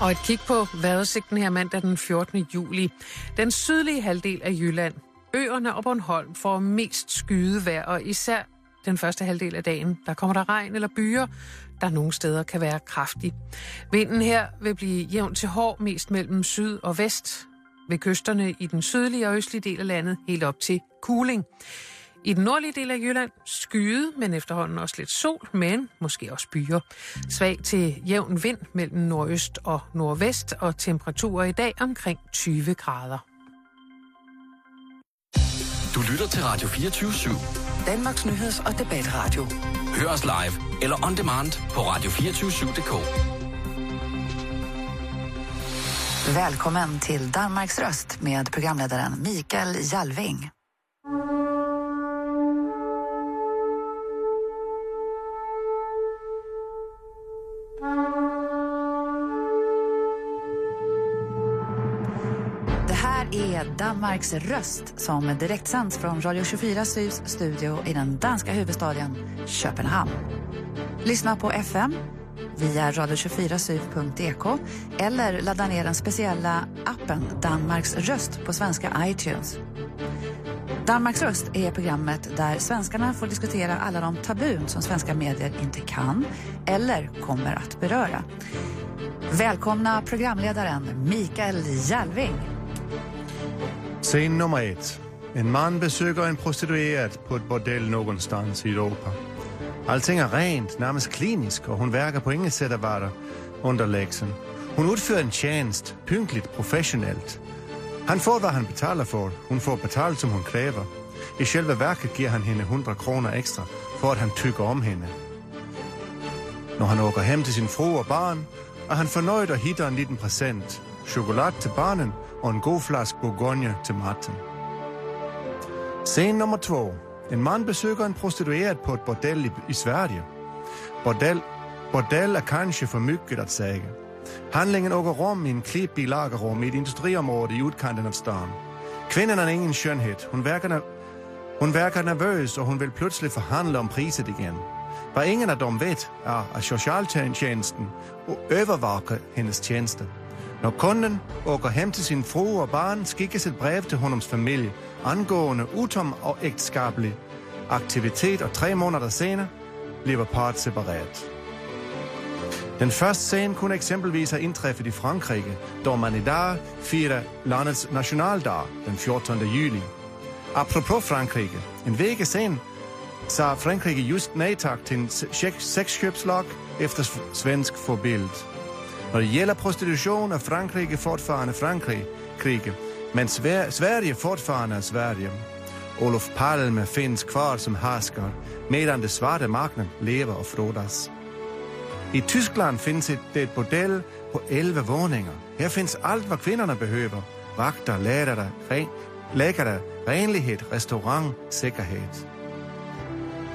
Og et kig på vejrudsigten her mandag den 14. juli. Den sydlige halvdel af Jylland, øerne og Bornholm får mest skyde og især den første halvdel af dagen, der kommer der regn eller byer, der nogle steder kan være kraftig. Vinden her vil blive jævn til hård mest mellem syd og vest, ved kysterne i den sydlige og østlige del af landet helt op til Kuling. I den nordlige del af Jylland skyde, men efterhånden også lidt sol, men måske også byer. Svag til jævn vind mellem nordøst og nordvest, og temperaturer i dag omkring 20 grader. Du lytter til Radio 24 /7. Danmarks nyheds- og debatradio. Hør os live eller on demand på radio247.dk. Välkommen till Danmarks röst med programledaren Mikael Jalving. Är Danmarks röst som direktsänds från Radio 24 Syds studio i den danska huvudstaden Köpenhamn. Lyssna på FM via radio24syv.dk eller ladda ner den speciella appen Danmarks röst på svenska iTunes. Danmarks röst är programmet där svenskarna får diskutera alla de tabun som svenska medier inte kan eller kommer att beröra. Välkomna programledaren Mikael Jalving. Scen nummer ett. En man besöker en prostituerad på ett bordell någonstans i Europa. Allting är rent, närmast kliniskt och hon verkar på inget sätt vara underlägsen. Hon utför en tjänst, pyntligt, professionellt. Han får vad han betalar för, hon får betalt som hon kräver. I själva verket ger han henne 100 kronor extra för att han tycker om henne. När han åker hem till sin fru och barn är han förnöjd och hittar en liten present. Choklad till barnen och en god flaska bourgogne till maten. Scen nummer två. En man besöker en prostituerad på ett bordell i, i Sverige. Bordell, bordell är kanske för mycket att säga. Handlingen äger rum i en klippig lagerrum i ett industriområde i utkanten av stan. Kvinnan är ingen skönhet. Hon verkar, hon verkar nervös och hon vill plötsligt förhandla om priset igen. Vad ingen av dem vet är att socialtjänsten övervakar hennes tjänster. När kunden åker hem till sin fru och barn skickas ett brev till honoms familj angående utom och äktenskaplig aktivitet och tre månader senare bliver paret separerat. Den första scenen kunde exempelvis ha inträffat i Frankrike då man idag firar landets nationaldag den 14 juli. Apropå Frankrike, en vecka sen sa Frankrike just nej tack till en sexköpslag efter svensk forbild. När det gäller prostitution är Frankrike fortfarande Frankrike, men Sver Sverige fortfarande är Sverige. Olof Palme finns kvar som härskar medan den svarta marknaden lever och frodas. I Tyskland finns det ett bordell på 11 våningar. Här finns allt vad kvinnorna behöver. Vakter, lärare, ren, läkare, renlighet, restaurang, säkerhet.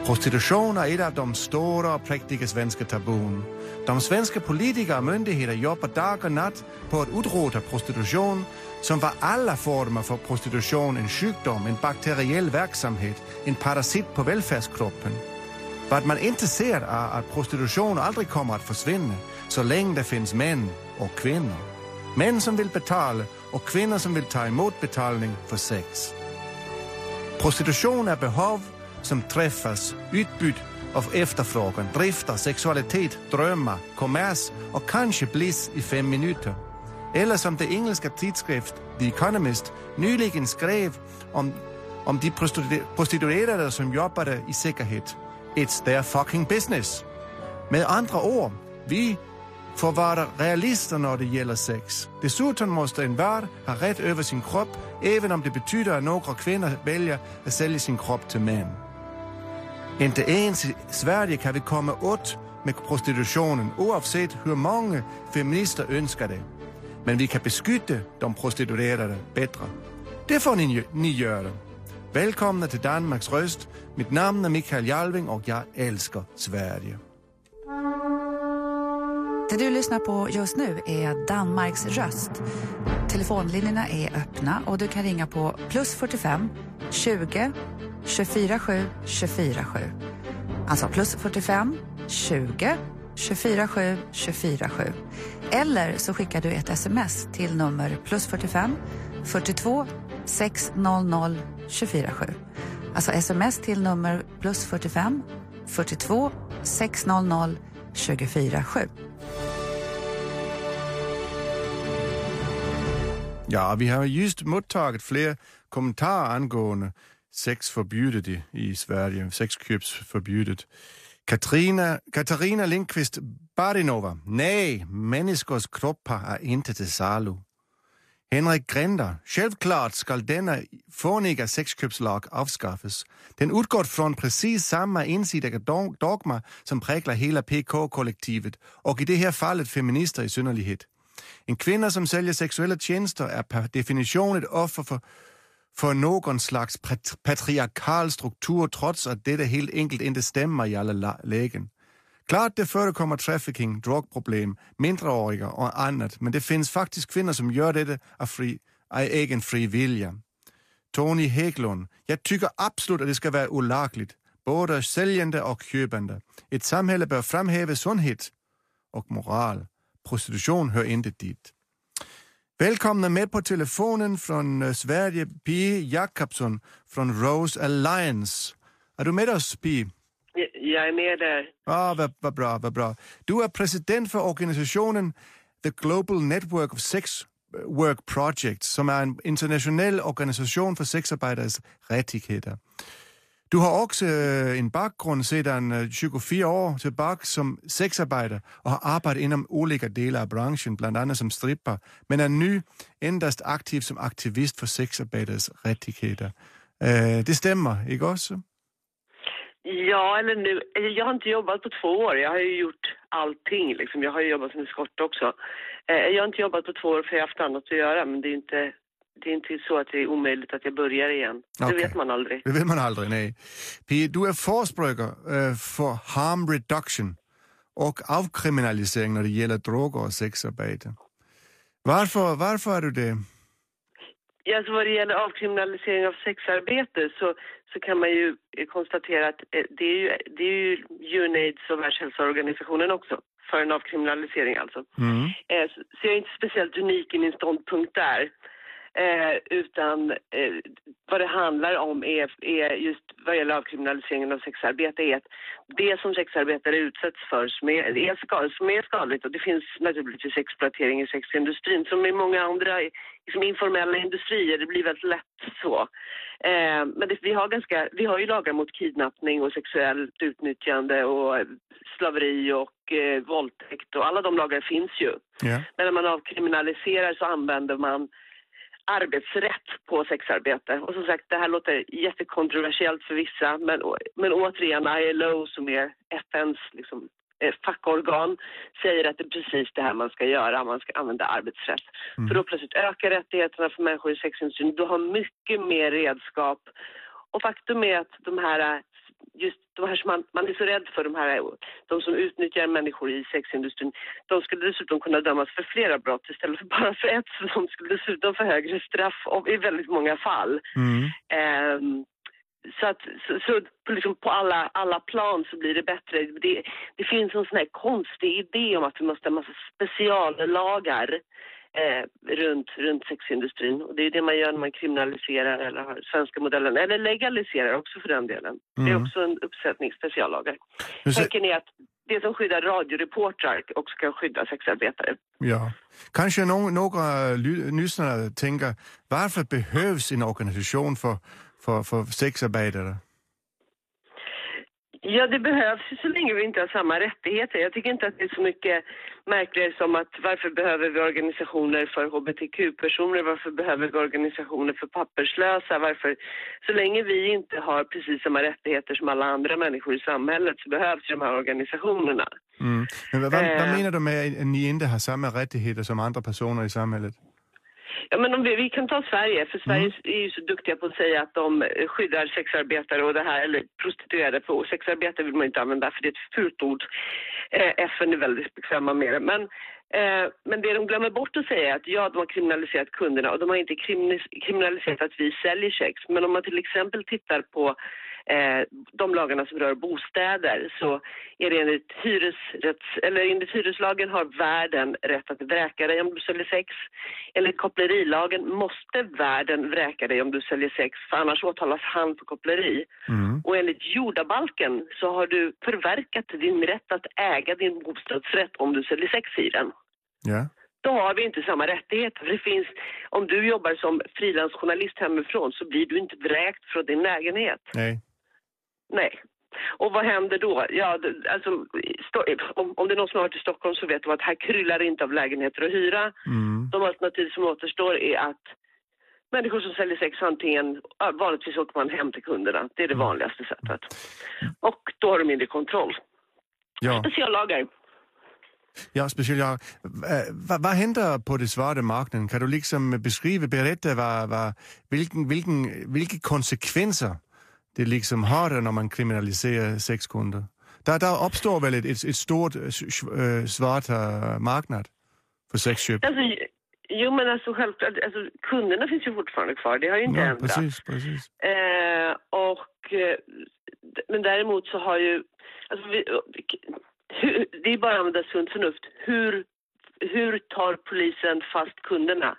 Prostitution är ett av de stora och präktiga svenska tabun. De svenska politiker och myndigheter jobbar dag och natt på att utrota prostitution som var alla former för prostitution en sjukdom, en bakteriell verksamhet, en parasit på välfärdskroppen. Vad man inte ser är att prostitution aldrig kommer att försvinna så länge det finns män och kvinnor. Män som vill betala och kvinnor som vill ta emot betalning för sex. Prostitution är behov som träffas, utbud av efterfrågan, drifter, sexualitet, drömmar, kommers och kanske bliss i fem minuter. Eller som det engelska tidskrift The Economist nyligen skrev om, om de prostituerade som jobbade i säkerhet. It's their fucking business. Med andra ord, vi får vara realister när det gäller sex. Dessutom måste en värld ha rätt över sin kropp även om det betyder att några kvinnor väljer att sälja sin kropp till män. Inte ens i Sverige kan vi komma åt med prostitutionen oavsett hur många feminister önskar det. Men vi kan beskydda de prostituerade bättre. Det får ni, ni göra. Välkomna till Danmarks röst. Mitt namn är Mikael Jalving och jag älskar Sverige. Det du lyssnar på just nu är Danmarks röst. Telefonlinjerna är öppna och du kan ringa på plus 45 20 24 7 24 7. Alltså plus 45 20 24 7 24 7. Eller så skickar du ett sms till nummer plus 45 42 600 247. Alltså sms till nummer plus 45 42 600 247. Ja, vi har just mottagit fler kommentarer angående sex förbjudet i, i Sverige, sexköpsförbjudet. Katarina, Katarina Lindqvist Barinova. Nej, människors kroppar är inte till salu. Henrik Gränder. Självklart ska denna fåniga sexköpslag avskaffas. Den utgår från precis samma ensidiga dogma som präglar hela PK-kollektivet och i det här fallet feminister i synnerhet. En kvinna som säljer sexuella tjänster är per definition ett offer för, för någon slags patriarkal struktur trots att det helt enkelt inte stämmer i alla lägen. Klart det förekommer trafficking, drogproblem, minderåriga och annat, men det finns faktiskt kvinnor som gör det av, fri, av egen fri vilja. Tony Hägglund, jag tycker absolut att det ska vara olagligt, både säljande och köpande. Ett samhälle bör framhäva sundhet och moral. Prostitution hör inte dit. Välkomna med på telefonen från eh, Sverige, Pia Jakobsson från Rose Alliance. Är du med oss, Pia? Jag är med där. Ah, vad, vad bra, vad bra. Du är president för organisationen The Global Network of Sex Work Project som är en internationell organisation för sexarbetares rättigheter. Du har också øh, en bakgrund sedan 24 øh, år tillbaka som sexarbetare och har arbetat inom olika delar av branschen, bland annat som stripper, men är nu endast aktiv som aktivist för sexarbetares rättigheter. Øh, det stämmer, inte också? Ja, eller nu, jag har inte jobbat på två år. Jag har ju gjort allting. Liksom. Jag har jobbat som eskort också. Eh, jag har inte jobbat på två år för jag har haft annat att göra, men det är inte det är inte så att det är omöjligt att jag börjar igen. Det okay. vet man aldrig. Det vet man aldrig, nej. Pia, du är förespråkare uh, för harm reduction och avkriminalisering när det gäller droger och sexarbete. Varför, varför är du det? Ja, alltså vad det gäller avkriminalisering av sexarbete så, så kan man ju konstatera att eh, det är ju, det är ju UNAIDS och Världshälsoorganisationen också för en avkriminalisering alltså. Mm. Eh, så jag är inte speciellt unik i min ståndpunkt där. Eh, utan eh, vad det handlar om är, är just vad gäller avkriminaliseringen av sexarbete är att det som sexarbetare utsätts för som är, är, skad, som är skadligt och det finns naturligtvis exploatering i sexindustrin som i många andra liksom informella industrier, det blir väldigt lätt så. Eh, men det, vi, har ganska, vi har ju lagar mot kidnappning och sexuellt utnyttjande och slaveri och eh, våldtäkt och alla de lagar finns ju. Yeah. Men när man avkriminaliserar så använder man arbetsrätt på sexarbete. Och som sagt, det här låter jättekontroversiellt för vissa, men, men återigen ILO som är FNs liksom, eh, fackorgan säger att det är precis det här man ska göra, man ska använda arbetsrätt. Mm. För då plötsligt ökar rättigheterna för människor i sexindustrin, du har mycket mer redskap. Och faktum är att de här just de här som man, man är så rädd för, de här de som utnyttjar människor i sexindustrin, de skulle dessutom kunna dömas för flera brott istället för bara för ett. Så de skulle dessutom få högre straff i väldigt många fall. Mm. Um, så, att, så, så på, liksom på alla, alla plan så blir det bättre. Det, det finns en sån här konstig idé om att vi måste ha massa speciallagar eh, runt, runt sexindustrin. Och det är det man gör när man kriminaliserar eller har svenska modellen, eller legaliserar också för den delen. Mm. Det är mm. också en uppsättning speciallagar. Tanken är att det som skyddar radioreportrar också kan skydda sexarbetare. Ja. Kanske no några lyssnare tänker, varför behövs en organisation för, för, för sexarbetare? Ja, det behövs ju så länge vi inte har samma rättigheter. Jag tycker inte att det är så mycket märkligare som att varför behöver vi organisationer för hbtq-personer? Varför behöver vi organisationer för papperslösa? Varför? Så länge vi inte har precis samma rättigheter som alla andra människor i samhället så behövs ju de här organisationerna. Mm. Men vad, vad, eh. menar du med att ni inte har samma rättigheter som andra personer i samhället? Ja, men om vi, vi kan ta Sverige, för Sverige mm. är ju så duktiga på att säga att de skyddar sexarbetare och det här, eller prostituerade. För sexarbetare vill man inte använda för det är ett fult ord. Eh, FN är väldigt bekväma med det. Men, eh, men det de glömmer bort att säga är att ja, de har kriminaliserat kunderna och de har inte kriminaliserat att vi säljer sex. Men om man till exempel tittar på de lagarna som rör bostäder så är det enligt, hyresrätts, eller enligt hyreslagen har värden rätt att vräka dig om du säljer sex. Enligt kopplerilagen måste värden vräka dig om du säljer sex för annars åtalas han för koppleri. Mm. Och enligt jordabalken så har du förverkat din rätt att äga din bostadsrätt om du säljer sex i den. Ja. Då har vi inte samma rättigheter. Det finns, om du jobbar som frilansjournalist hemifrån så blir du inte vräkt från din lägenhet. Nej. Nej. Och vad händer då? Ja, alltså, om, det är någon som har varit i Stockholm så vet de att här kryllar det inte av lägenheter att hyra. Mm. De alternativ som återstår är att människor som säljer sex antingen, vanligtvis åker man hem till kunderna. Det är det vanligaste sättet. Och då har du mindre kontroll. Ja. Speciallagar. Ja. Eh, Vad, vad händer på det svarta marknaden? Kan du liksom beskriva, berätta vad, vad, vilken, vilken, vilka konsekvenser det liksom har när man kriminaliserar sexkunder? Där, där uppstår väl ett, ett, stort äh, svarta marknad för sexköp? Alltså, jo men alltså självklart, alltså, kunderna finns ju fortfarande kvar. Det har ju inte Ja, ändrats. precis, precis. Eh, och, men däremot så har ju... Alltså vi, hur, det är bara att använda sunt förnuft. Hur, hur tar polisen fast kunderna?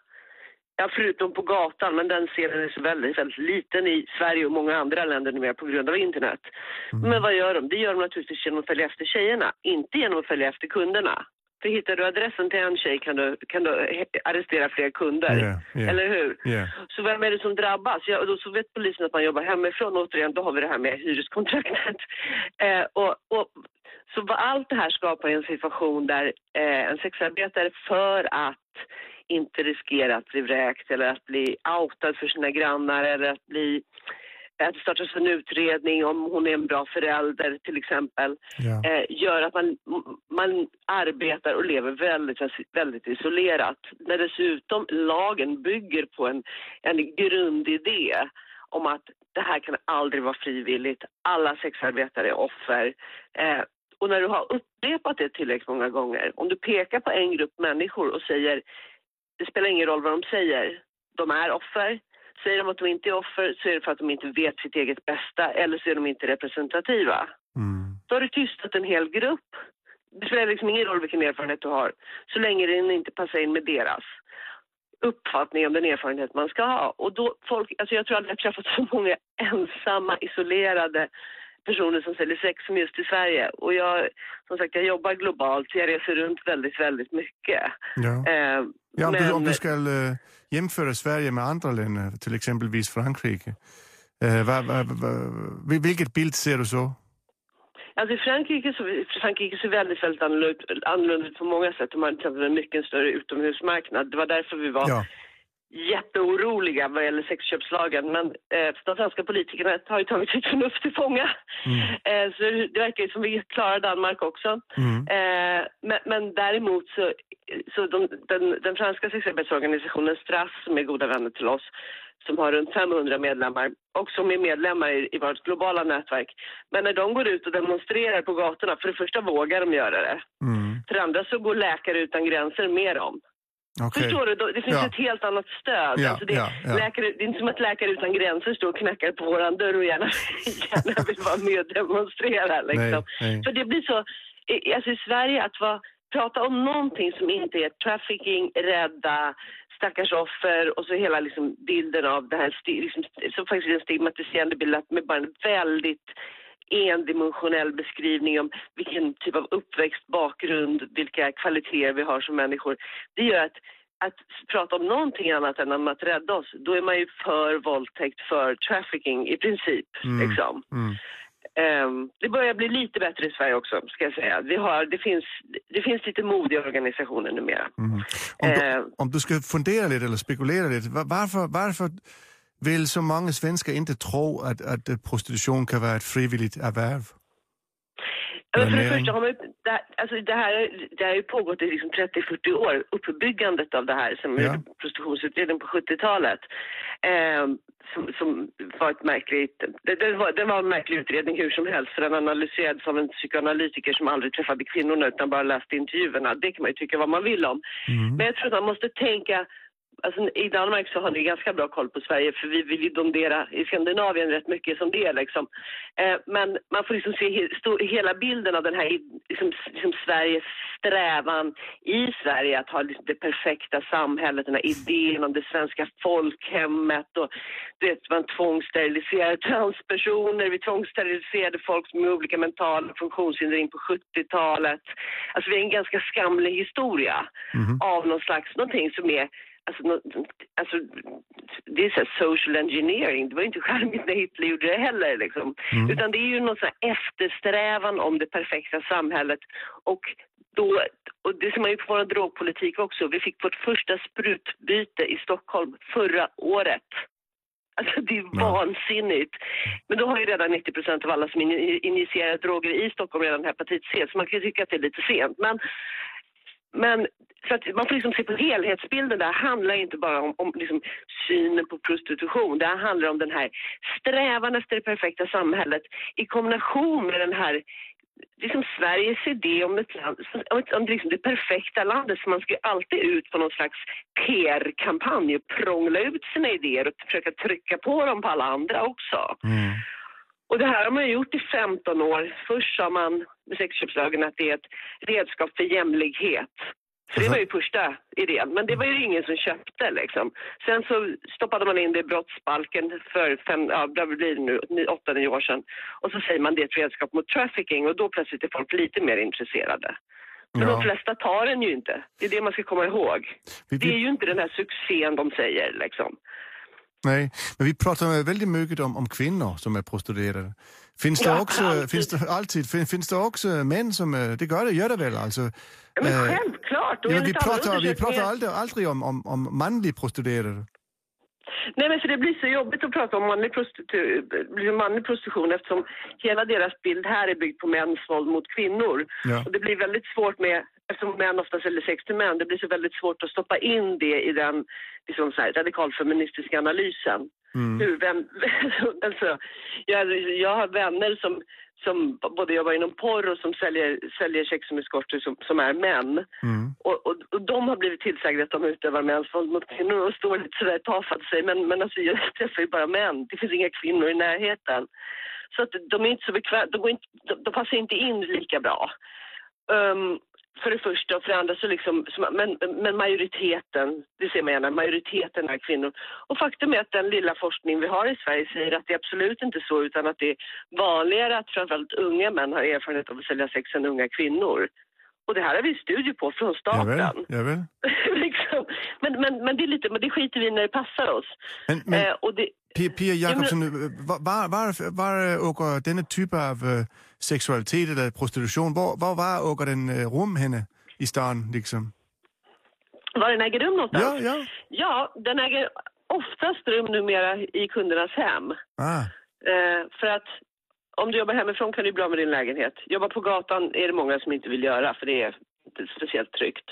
Ja, förutom på gatan, men den scenen är så väldigt, väldigt liten i Sverige och många andra länder numera på grund av internet. Men vad gör de? Det gör de naturligtvis genom att följa efter tjejerna, inte genom att följa efter kunderna. För hittar du adressen till en tjej kan du, kan du arrestera fler kunder. Ja, ja. Eller hur? Ja. Så vem är det som drabbas? Ja, då så vet polisen att man jobbar hemifrån. Återigen, då har vi det här med hyreskontraktet. Eh, och, och, så allt det här skapar en situation där eh, en sexarbetare för att inte riskera att bli vräkt eller att bli outad för sina grannar eller att bli att det startas en utredning om hon är en bra förälder till exempel Ja. eh, gör att man, man arbetar och lever väldigt, väldigt isolerat. När dessutom lagen bygger på en, en grundidé om att det här kan aldrig vara frivilligt. Alla sexarbetare är offer. Eh, och när du har upprepat det tillräckligt många gånger, om du pekar på en grupp människor och säger det spelar ingen roll vad de säger, de är offer. Säger de att de inte är offer så är det för att de inte vet sitt eget bästa eller så är de inte representativa Mm. då har du tystat en hel grupp. Det spelar liksom ingen roll vilken erfarenhet du har, så länge den inte passar in med deras uppfattning om den erfarenhet man ska ha. Och då folk, alltså jag tror aldrig jag träffat så många ensamma, isolerade personer som säljer sex som just i Sverige. Och jag, som sagt, jag jobbar globalt, jag reser runt väldigt, väldigt mycket. Ja. Eh, Ja, om, du, men- om du ska äh, jämföra Sverige med andra länder, till exempelvis Frankrike, vad, vad, vad, vil- vilket bild ser du så? Alltså i Frankrike så Frankrike ser väldigt, väldigt annorlunda ut på många sätt. De har till exempel en mycket större utomhusmarknad. Det var därför vi var Ja, jätteoroliga vad gäller sexköpslagen. Men eh, de svenska politikerna har ju tagit sitt förnuft till fånga. Eh, så det verkar ju som vi klarar Danmark också. mm. Eh, men, men däremot så, så de, den, den franska sexarbetsorganisationen Strass som är goda vänner till oss som har runt 500 medlemmar och som är medlemmar i, i vårt globala nätverk. Men när de går ut och demonstrerar på gatorna, för det första vågar de göra det. Mm. För det andra så går Läkare utan gränser med dem. Okej. Förstår du? Det finns Ja. ett helt annat stöd. Ja, alltså det, ja, ja. Läkare, det är inte som att Läkare utan gränser står och knackar på våran dörr och gärna, gärna vill vara med och demonstrera. Liksom. Nej, nej. För det blir så, alltså i Sverige att vara, prata om någonting som inte är trafficking, rädda, stackars offer och så hela liksom bilden av det här, liksom, så faktiskt en stigmatiserande bild med bara en väldigt endimensionell beskrivning om vilken typ av uppväxt, bakgrund, vilka kvaliteter vi har som människor. Det gör att, att prata om någonting annat än om att rädda oss, då är man ju för våldtäkt, för trafficking i princip. Mm. Liksom. Mm. Ehm, det börjar bli lite bättre i Sverige också, ska jag säga. Vi har, det, finns, det finns lite mod i organisationen numera. Mm. Om, du, Eh. om du ska fundera lite eller spekulera lite, va- varför, varför vill så många svenskar inte tro att, att eh, prostitution kan vara ett frivilligt ervärv? Men för det första har man ju, det, här- alltså det, här, det här har ju pågått i liksom 30-40 år, uppbyggandet av det här som Ja. prostitutionsutredningen på 70-talet. Ehm, som, som var ett märkligt, det, det, var, det var en märklig utredning hur som helst för den analyserades av en psykoanalytiker som aldrig träffade kvinnorna utan bara läste intervjuerna. Det kan man ju tycka vad man vill om. Mm. Men jag tror att man måste tänka Alltså, I Danmark så har ni ganska bra koll på Sverige för vi vill ju domdera i Skandinavien rätt mycket som det är liksom. Eh, men man får liksom se he, hela bilden av den här liksom, liksom Sveriges strävan i Sverige att ha liksom, det perfekta samhället, den här idén om det svenska folkhemmet och du vet, man tvångssteriliserade transpersoner, vi tvångssteriliserade folk med olika mentala funktionshinder in på 70-talet. Alltså vi har en ganska skamlig historia Mhm. av någon slags, någonting som är Alltså, alltså, det är så social engineering. Det var ju inte charmigt när Hitler gjorde det heller. Liksom. Mm. Utan det är ju någon sån eftersträvan om det perfekta samhället. Och, då, och det ser man ju på vår drogpolitik också. Vi fick vårt första sprutbyte i Stockholm förra året. Alltså det är vansinnigt. Men då har ju redan 90 procent av alla som in- injicerar droger i Stockholm redan hepatit C, så man kan ju tycka att det är lite sent. Men, men så att man får liksom se på helhetsbilden. Det handlar inte bara om, om liksom synen på prostitution. Det handlar om den här strävan efter det perfekta samhället i kombination med den här liksom Sveriges idé om ett land, om, ett, om liksom det perfekta landet. Så man ska alltid ut på någon slags PR-kampanj och prångla ut sina idéer och försöka trycka på dem på alla andra också. Mm. Och det här har man gjort i 15 år. Först sa man sexköpslagen att det är ett redskap för jämlikhet. Så det var ju första idén, men det var ju ingen som köpte liksom. Sen så stoppade man in det i brottsbalken för fem, ja, vad blir det nu, åtta, nio år sedan. Och så säger man det är ett redskap mot trafficking och då plötsligt är folk lite mer intresserade. Men Ja. de flesta tar den ju inte. Det är det man ska komma ihåg. Vi- Det är vi- ju inte den här succén de säger liksom. Nej, men vi pratar väldigt mycket om, om kvinnor som är prostituerade. Finns det Ja, också, alltid. finns det alltid, fin- finns det också män som, det gör det, gör det väl alltså? Ja, men självklart! Och Ja, vi pratar, vi pratar aldrig, aldrig om, om, om manlig prostituerade. Nej, men för det blir så jobbigt att prata om manlig, prostitu- manlig prostitution eftersom hela deras bild här är byggd på mäns våld mot kvinnor. Ja. Och det blir väldigt svårt med, eftersom män ofta säljer sex till män, det blir så väldigt svårt att stoppa in det i den liksom så här, radikalfeministiska analysen. Mm. Hur, vem, alltså, jag, jag har vänner som, som både jobbar inom porr och som säljer, säljer sex som som, är män. Mm. Och, och, och de har blivit tillsagda att de utövar mäns våld mot kvinnor och står lite sådär tafatt säger men, men alltså jag träffar ju bara män, det finns inga kvinnor i närheten. Så att de är inte så bekväma, de, de, de passar inte in lika bra. Ehm, för det första och för det andra så liksom, men, men majoriteten, det ser man gärna, majoriteten är kvinnor. Och faktum är att den lilla forskning vi har i Sverige säger att det är absolut inte så utan att det är vanligare att framförallt unga män har erfarenhet av att sälja sex än unga kvinnor. Och det här har vi studier på från Javäl, staten. javäl. liksom. men, men, men det är lite, men det skiter vi när det passar oss. Men, men Eh, och det, Pia, Jakobsen, var, var, var, var åker denna typ av eh, sexualitet eller prostitution, var, var, var åker den eh, rum henne i stan liksom? var den äger rum någonstans? Ja, ja. Ja, den äger oftast rum numera i kundernas hem. Ah, Eh, för att om du jobbar hemifrån kan du bli av med din lägenhet. Jobba på gatan är det många som inte vill göra för det är inte speciellt tryggt.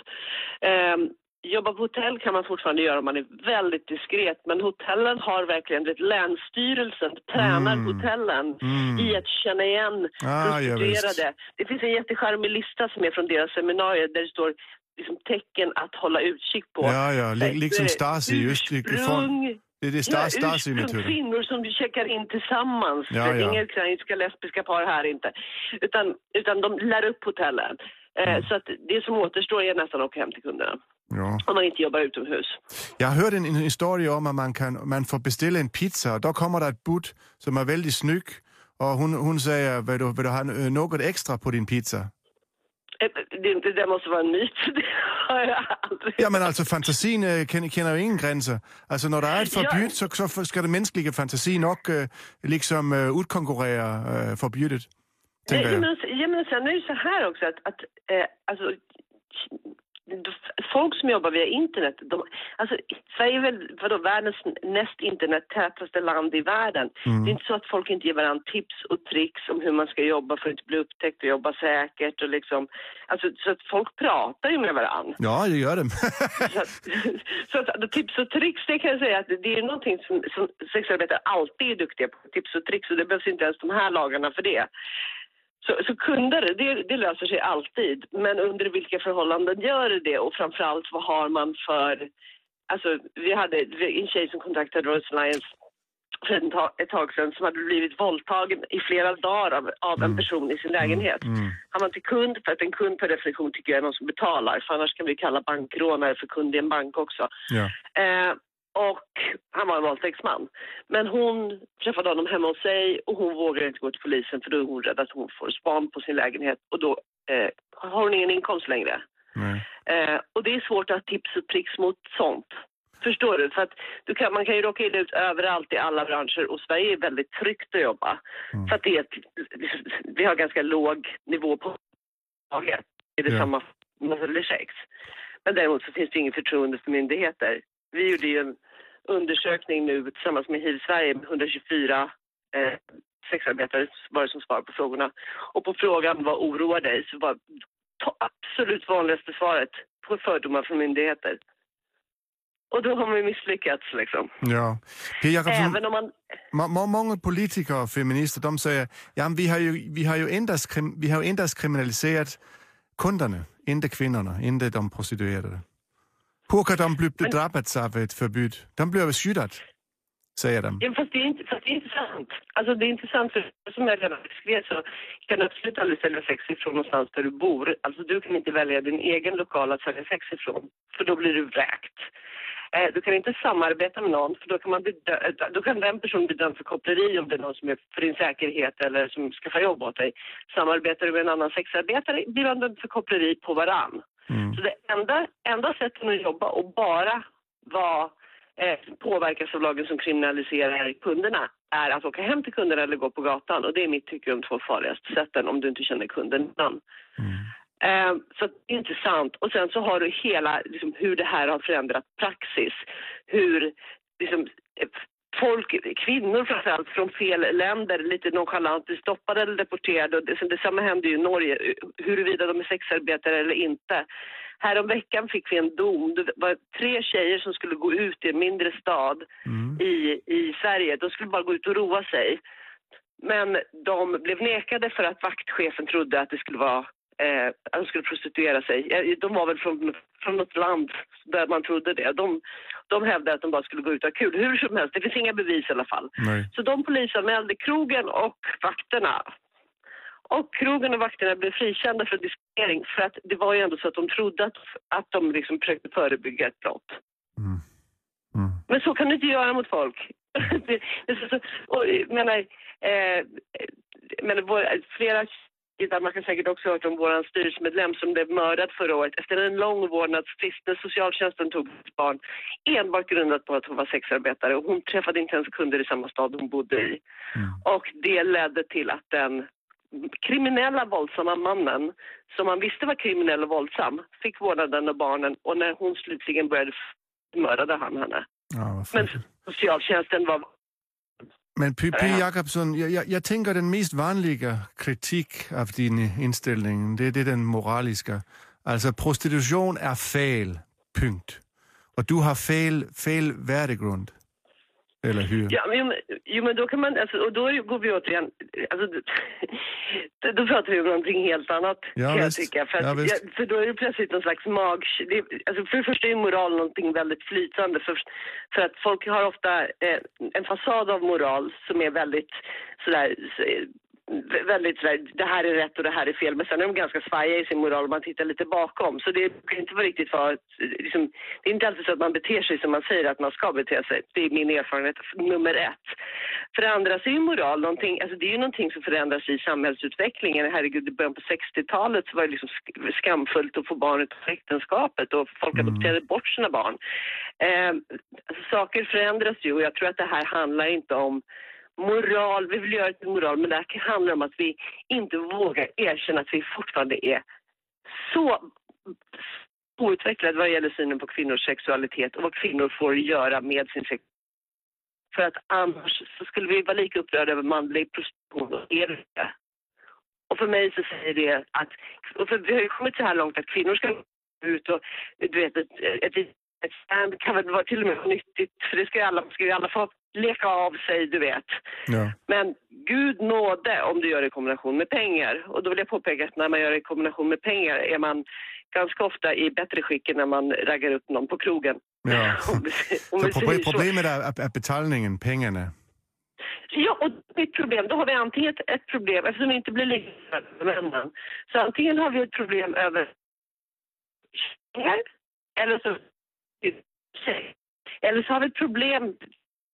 Eh, jobba på hotell kan man fortfarande göra om man är väldigt diskret. Men hotellen har verkligen, vet, länsstyrelsen tränar Mm. hotellen Mm. i att känna igen Ah, ja, prostituerade. det finns en jättecharmig lista som är från deras seminarier där det står liksom, tecken att hålla utkik på. ja, ja, liksom Eh, Stasi, just Ursprung, det är det Ja, Stasi, Stasi ursprung kvinnor som du checkar in tillsammans. Ja, det är ja. inga ukrainska lesbiska par här inte. Utan, utan de lär upp hotellen. Eh, Mm. Så att det som återstår är nästan att åka hem till kunderna. Ja. Om man inte jobbar utomhus. Jag hörde en, en historia om att man, kan, man får beställa en pizza och då kommer det ett bud som är väldigt snygg och hon, hon säger, vill du, vill du ha något extra på din pizza? Det, det, det måste vara en myt. Det har jag aldrig... Ja, men alltså fantasin äh, känner, känner ju ingen gränser. Alltså när det är ett Ja. förbud så, så ska den mänskliga fantasin också äh, liksom äh, utkonkurrera förbjudet. Jag. men, ja, men sen är det så här också att, att eh, alltså, folk som jobbar via internet, de, alltså, Sverige är väl vadå, världens näst internettätaste land i världen. Mm. Det är inte så att folk inte ger varandra tips och tricks om hur man ska jobba för att inte bli upptäckt och jobba säkert och liksom, alltså, så att folk pratar ju med varandra. Ja, det gör de. Så att, så att alltså, tips och tricks, det kan jag säga att det är någonting som, som sexarbetare alltid är duktiga på. Tips och tricks och det behövs inte ens de här lagarna för det. Så, så kunder, det, det löser sig alltid. Men under vilka förhållanden gör det det? Och framförallt vad har man för alltså vi hade en tjej som kontaktade Rose Alliance för ett tag, sedan som hade blivit våldtagen i flera dagar av, av en person i sin lägenhet. Mm. Han var inte kund, för att en kund per definition tycker jag är någon som betalar, för annars kan vi kalla bankrånare för kund i en bank också. Ja. Eh, och han var en våldtäktsman. Men hon träffade honom hemma hos sig och hon vågar inte gå till polisen för då är hon rädd att hon får span på sin lägenhet och då eh, har hon ingen inkomst längre. Eh, och det är svårt att ha tips och tricks mot sånt. Förstår du? För att du kan, man kan ju råka illa ut överallt i alla branscher och Sverige är väldigt tryggt att jobba. För att det är ett, vi har ganska låg nivå på taget. Är det Ja. samma sex. Men däremot så finns det ingen förtroende för myndigheter. Vi gjorde ju en undersökning nu tillsammans med HIV Sverige med 124 eh, sexarbetare var det som svar på frågorna. Och på frågan vad oroar dig så var to- absolut vanligaste svaret på fördomar från myndigheter. Och då har man ju misslyckats liksom. Ja. Per Jakobsson, Även om man... må, må, många politiker och feminister de säger ja, vi har ju, vi har ju endast, vi har ju endast kriminaliserat kunderna, inte kvinnorna, inte de prostituerade. De bli drabbade av ett förbud? De blir väl skyddade, säger de. Ja, fast, det är inte, fast det är inte sant. Alltså det är inte sant för som jag redan beskrev så kan du absolut aldrig sälja sex ifrån någonstans där du bor. Alltså du kan inte välja din egen lokal att sälja sex ifrån för då blir du vräkt. Du kan inte samarbeta med någon för då kan, man bli dö- då kan den personen bli dömd för koppleri om det är någon som är för din säkerhet eller som skaffar jobb åt dig. Samarbetar du med en annan sexarbetare blir man dömd för koppleri på varann. Mm. Så det enda, enda sättet att jobba och bara vara eh, påverkas av lagen som kriminaliserar kunderna är att åka hem till kunderna eller gå på gatan. Och det är mitt tycke de två farligaste sätten om du inte känner kunden innan. Eh, så det är intressant. Och sen så har du hela liksom, hur det här har förändrat praxis. Hur liksom, eh, folk, kvinnor framförallt från fel länder lite nonchalant blir stoppade eller deporterade. Och det, detsamma händer ju i Norge, huruvida de är sexarbetare eller inte. Härom veckan fick vi en dom. Det var tre tjejer som skulle gå ut i en mindre stad i, i Sverige. De skulle bara gå ut och roa sig. Men de blev nekade för att vaktchefen trodde att det skulle vara eh, att de skulle prostituera sig. De var väl från, från något land där man trodde det. De, de hävdade att de bara skulle gå ut och ha kul. Hur som helst, det finns inga bevis i alla fall. Nej. Så de polisanmälde krogen och vakterna. Och krogen och vakterna blev frikända för diskriminering för att det var ju ändå så att de trodde att, att de liksom försökte förebygga ett brott. Mm. Mm. Men så kan du inte göra mot folk. det, det, så, och, menar, eh, men vår, flera Danmark har säkert också hört om vår styrelsemedlem som blev mördad förra året. Efter en lång vårdnadstvist när socialtjänsten tog sitt barn enbart grundat på att hon var sexarbetare. Och hon träffade inte ens kunder i samma stad hon bodde i. Och det ledde till att den kriminella våldsamma mannen som man visste var kriminell och våldsam fick vårdnaden av barnen. Och när hon slutligen började mördade han henne. Ja, Men socialtjänsten var Men P. P. Jakobsson, jag, jag, jag tänker den mest vanliga kritik av din inställning, det är det den moraliska. Alltså prostitution är fel, punkt. Och du har fel, fel värdegrund. Eller hur? Ja, men, jo, men- då kan man, alltså, och då går vi återigen, alltså, då- pratar vi om någonting helt annat Ja, kan jag visst. tycka. För, att, Ja, ja, för då är det plötsligt någon slags mag... Det, alltså, för det första är moral någonting väldigt flytande. För, för att folk har ofta eh, en fasad av moral som är väldigt sådär, väldigt sådär, det här är rätt och det här är fel. Men sen är de ganska svajiga i sin moral om man tittar lite bakom. Så det kan inte vara riktigt vara, liksom, det är inte alltid så att man beter sig som man säger att man ska bete sig. Det är min erfarenhet nummer ett. För det andra så är ju moral någonting, alltså det är ju någonting som förändras i samhällsutvecklingen. Herregud, i början på 60-talet så var det liksom sk- skamfullt att få barn utanför äktenskapet och folk adopterade bort sina barn. Eh, alltså, saker förändras ju och jag tror att det här handlar inte om moral, vi vill göra det till moral, men det här handlar om att vi inte vågar erkänna att vi fortfarande är så outvecklade vad gäller synen på kvinnors sexualitet och vad kvinnor får göra med sin sexualitet. För att annars så skulle vi vara lika upprörda över manlig prostitution och det. Och för mig så säger det att, och för vi har ju kommit så här långt att kvinnor ska ut och du vet ett, ett, ett stand kan väl vara till och med nyttigt för det ska ju alla, ska ju alla få leka av sig, du vet. Ja. Men Gud nåde om du gör det i kombination med pengar. Och då vill jag påpeka att när man gör det i kombination med pengar är man ganska ofta i bättre skick än när man raggar upp någon på krogen. Ja. Om om Så vi säger proble- så. problemet är, betalningen, pengarna. Ja, och ett problem. Då har vi antingen ett, ett problem, eftersom vi inte blir lika med männen, så antingen har vi ett problem över pengar, eller så, eller så har vi ett problem,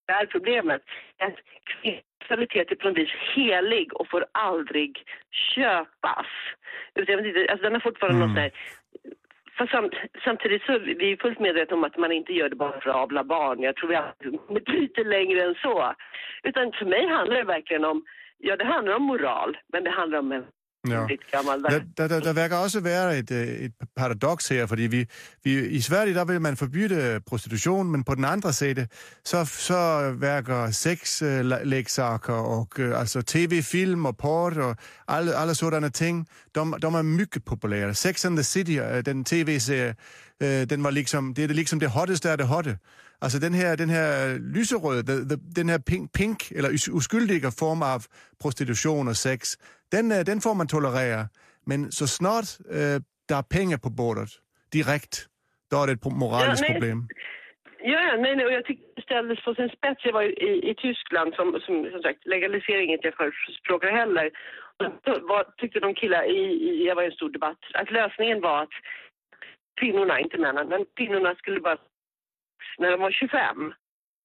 det här problemet, att kvinnosexualitet är på något vis helig och får aldrig köpas. Alltså den har fortfarande Mm. något Fast samt, samtidigt så är vi fullt medvetna om att man inte gör det bara för att avla barn. Jag tror vi har kommit lite längre än så. Utan för mig handlar det verkligen om, ja det handlar om moral, men det handlar om en Ja. Der, der, der, der verkar også være et, øh, et paradoks her, fordi vi, vi, i Sverige der vil man forbyde prostitution, men på den andra sida så, så verkar sexleksaker och øh, alltså tv-film och porr och alla, alla sådana ting, de, de är mycket populära. Sex and the City, øh, den tv-serie, øh, den var liksom, det är liksom det hotteste af det hotte. Alltså den här, den här lyseröda, den här pink, pink eller uskyldiga form av prostitution och sex, den, eh, den får man tolerera. Men så snart eh, det är pengar på bordet, direkt, då är det ett moraliskt Ja, problem. Ja, nej, nej, och jag tycker det ställdes på sin spets. Jag var ju i, i Tyskland som, som, som sagt, legalisering är inte jag förespråkar heller. Och var, tyckte de killar i, i, jag var i en stor debatt, att lösningen var att kvinnorna, inte männen, men kvinnorna skulle bara när de var 25.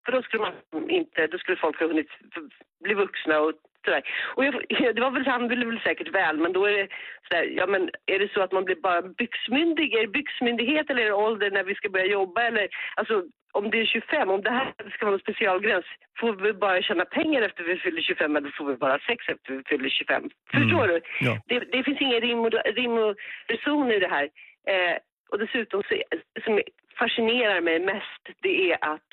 För då skulle man inte, då skulle folk ha hunnit bli vuxna och sådär. Och jag, det var väl, han ville väl säkert väl, men då är det sådär, ja men är det så att man blir bara byxmyndig? Är det byxmyndighet eller är det ålder när vi ska börja jobba eller, alltså om det är 25, om det här ska vara någon specialgräns, får vi bara tjäna pengar efter vi fyller 25 eller får vi bara sex efter vi fyller 25? Förstår du? Ja. Det, det finns ingen rim och, rim och reson i det här. Eh, och dessutom, så, som fascinerar mig mest, det är att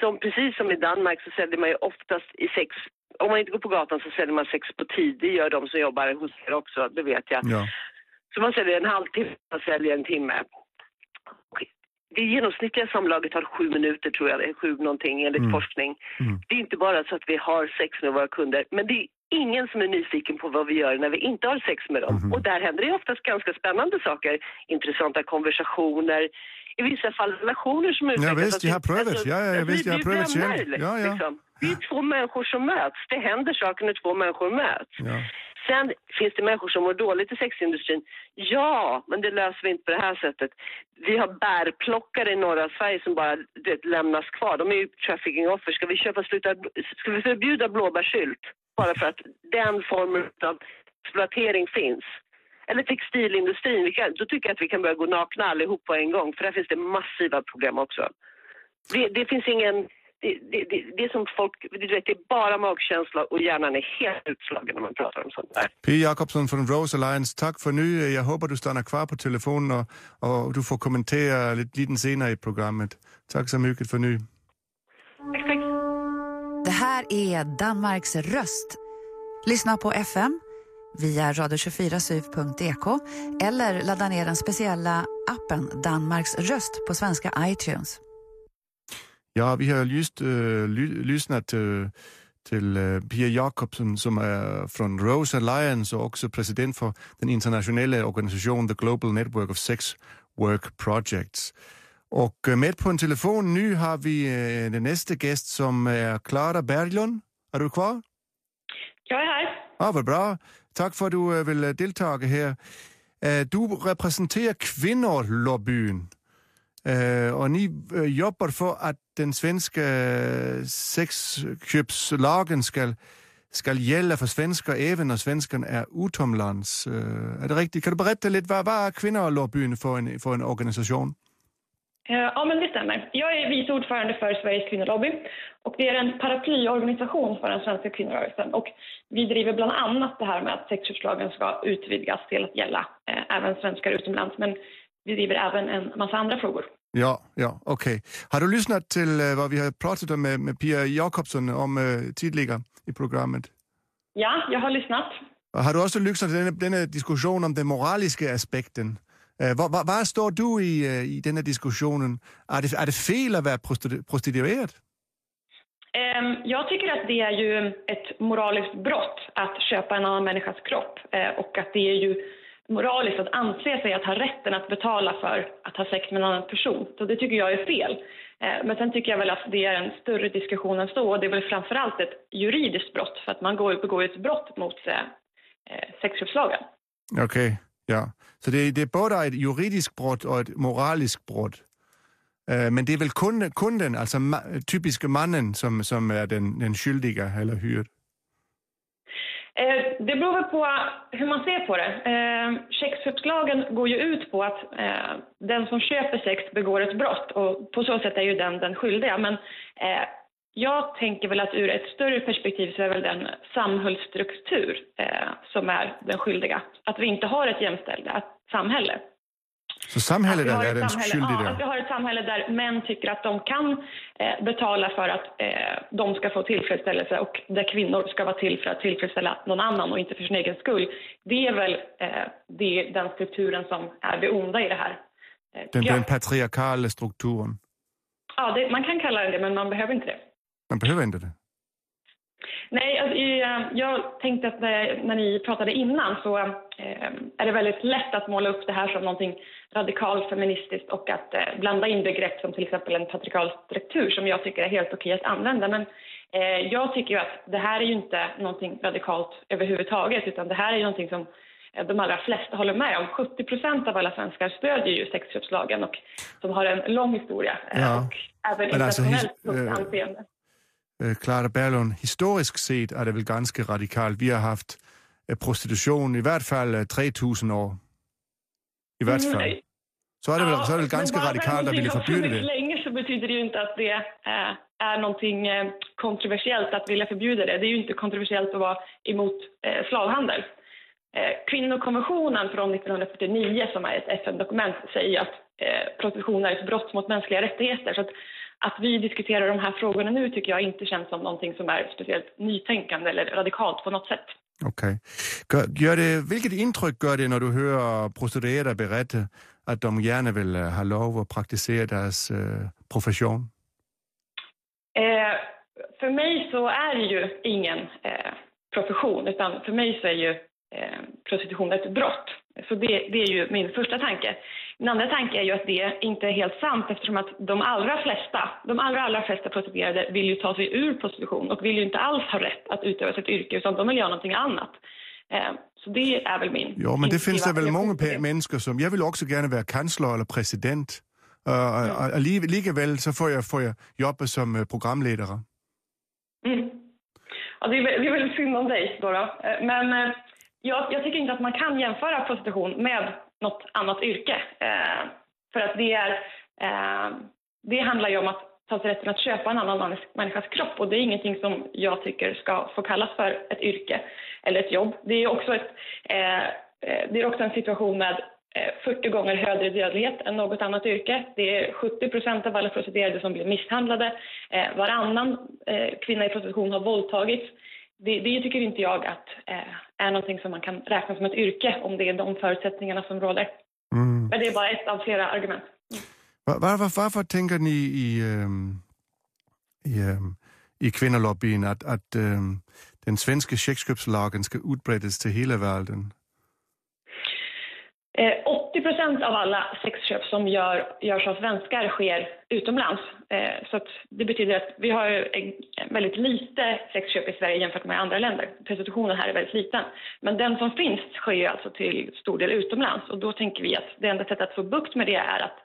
som, precis som i Danmark så säljer man ju oftast i sex, om man inte går på gatan så säljer man sex på tid. Det gör de som jobbar hos er också, det vet jag. Ja. Så man säljer en halvtimme, man säljer en timme. Det genomsnittliga samlaget tar sju minuter tror jag, sju någonting enligt Mm. forskning. Mm. Det är inte bara så att vi har sex med våra kunder, men det ingen som är nyfiken på vad vi gör när vi inte har sex med dem. Mhm. Och där händer det oftast ganska spännande saker. Intressanta konversationer, i vissa fall relationer som utvecklas. visst, Alltså, jag har prövat. alltså, Ja, ja, alltså, visst, jag har det är prövat själv. Ja, ja. Liksom. Det är två människor som möts. Det händer saker när två människor möts. Ja. Sen finns det människor som mår dåligt i sexindustrin. Ja, men det löser vi inte på det här sättet. Vi har bärplockare i norra Sverige som bara du vet, lämnas kvar. De är ju trafficking-offer. Ska vi, köpa, sluta, ska vi förbjuda blåbärssylt bara för att den formen av exploatering finns? Eller textilindustrin. Vi kan, då tycker jag att vi kan börja gå nakna allihop på en gång. För där finns det massiva problem också. Det, det finns ingen... Det, det, det, det är som folk, du vet, det är bara magkänsla och hjärnan är helt utslagen när man pratar om sånt där. P. Jakobsson från Rose Alliance, tack för nu. Jag hoppas du stannar kvar på telefonen och, och du får kommentera lite, lite senare i programmet. Tack så mycket för nu. Här är Danmarks röst. Lyssna på FM via radio24syv.ek eller ladda ner den speciella appen Danmarks röst på svenska iTunes. Ja, vi har just uh, eh, ly- lyssnat uh, till uh, Pia Jakobsen som är från Rose Alliance och också president för den internationella organisationen The Global Network of Sex Work Projects. Och uh, med på en telefon nu har vi uh, den nästa gäst som är Clara Berglund. Är du kvar? Jag är här. Ja, vad bra. Tack för att du uh, vill delta här. Du representerar kvinnolobbyn. Och ni jobbar för att den svenska sexköpslagen ska, ska gälla för svenskar även när svenskarna är utomlands. Är det riktigt? Kan du berätta lite, vad, vad är kvinnolobbyn för en, för en organisation? Eh, Ja, men det stämmer. Jag är vice ordförande för Sveriges kvinnolobby och det är en paraplyorganisation för den svenska kvinnorörelsen. Och vi driver bland annat det här med att sexköpslagen ska utvidgas till att gälla eh, även svenskar utomlands. Men vi driver även en massa andra frågor. Ja, ja, okej. Har du lyssnat till uh, vad vi har pratat om med, med Pia Jakobsson om uh, tidigare i programmet? Ja, jag har lyssnat. Har du också lyssnat till denna, denna diskussion om den moraliska aspekten? Eh, var, var, var står du i, eh, i denna diskussionen? Är det, är det fel att vara prostitu- prostituerad? Jag tycker att det är ju ett moraliskt brott att köpa en annan människas kropp eh, och att det är ju moraliskt att anse sig att ha rätten att betala för att ha sex med en annan person. Så det tycker jag är fel. Eh, men sen tycker jag väl att det är en större diskussion än så. Och det är väl framförallt ett juridiskt brott för att man går, begår ett brott mot eh sexköpslagen. Okej, okay ja. Så det, det är både ett juridiskt brott och ett moraliskt brott. Øh, men det är väl kunden, kunden alltså ma typiska mannen som, som är den, den skyldiga, eller hur? Øh, det beror på øh, hur man ser på det. Sexköpslagen går ju ut på att eh, den som köper sex begår ett brott och på så sätt är ju den den skyldiga. Men eh, jag tänker väl att ur ett större perspektiv så är väl den samhällsstruktur eh, som är den skyldiga. Att vi inte har ett jämställt samhälle. Så samhället är den skyldiga? Ja, att vi har ett samhälle där män tycker att de kan eh, betala för att eh, de ska få tillfredsställelse och där kvinnor ska vara till för att tillfredsställa någon annan och inte för sin egen skull. Det är väl eh, det, den strukturen som är det onda i det här. Eh, den, den patriarkala strukturen? Ja, det, man kan kalla det men man behöver inte det. Man behöver inte det? Nej, alltså, eh, jag tänkte att när ni pratade innan så eh, är det väldigt lätt att måla upp det här som någonting radikalt feministiskt och att eh, blanda in begrepp som till exempel en patriarkal struktur som jag tycker är helt okej att använda. Men jag tycker att det här är ju inte någonting radikalt överhuvudtaget utan det här är ju någonting som de allra flesta håller med om. 70 procent av alla svenskar stödjer ju sexköpslagen och som har en lång historia ja. och även alltså, internationellt alltså, anseende. Clara øh, Berlund, historisk set är det väl ganska radikalt. Vi har haft øh, prostitution i hvert fall 3000 øh, år. I hvert fall. Så är det väl, ja, så är det väl ganska radikalt att vilja förbjuda det. länge så betyder det ju inte att det är, är någonting kontroversiellt att vilja förbjuda det. Det är ju inte kontroversiellt att vara emot slavhandel. Kvinnokonventionen från 1949 som är ett FN-dokument säger att prostitution är ett brott mot mänskliga rättigheter. Så att vi diskuterar de här frågorna nu tycker jag inte känns som någonting som är speciellt nytänkande eller radikalt på något sätt. Okej. Okay. vilket intryck gör det när du hör prostituerade berätta att de gärna vill eh, ha lov att praktisera deras eh, profession? Eh, för mig så är det ju ingen eh, profession utan för mig så är ju eh, prostitution ett brott. Så det, det, är ju min första tanke. Min andra tanke är ju att det inte är helt sant eftersom att de allra flesta, de allra, allra flesta prostituerade vill ju ta sig ur prostitution och vill ju inte alls ha rätt att utöva sitt yrke utan de vill göra någonting annat. Eh, så det är väl min... Ja, men det finns det väl många människor som... Jag vill också gärna vara kansler eller president. Uh, ja. och likaväl så får jag, får jag jobba som eh, programledare. Mm. Ja, det är, det är väldigt synd om dig då. då. Men jag, jag, tycker inte att man kan jämföra prostitution med något annat yrke. Eh, för att det, är, eh, det handlar ju om att ta sig rätten att köpa en annan människas kropp och det är ingenting som jag tycker ska få kallas för ett yrke eller ett jobb. Det är också, ett, eh, eh det är också en situation med eh, 40 gånger högre dödlighet än något annat yrke. Det är 70 procent av alla prostituerade som blir misshandlade. Eh, varannan kvinna i prostitution har våldtagits det, det tycker inte jag att eh, är någonting som man kan räkna som ett yrke om det är de förutsättningarna som råder. Mm. Men det är bara ett av flera argument. Mm. Var, varför, varför tänker ni i, um, i, um, i kvinnolobbyn att, att um, den svenska sexköpslagen ska utbredas till hela världen? 80 procent av alla sexköp som gör, görs av svenskar sker utomlands. Eh, så det betyder att vi har väldigt lite sexköp i Sverige jämfört med andra länder. Prostitutionen här är väldigt liten. Men den som finns sker alltså till stor del utomlands och då tänker vi att det enda sättet att få bukt med det är att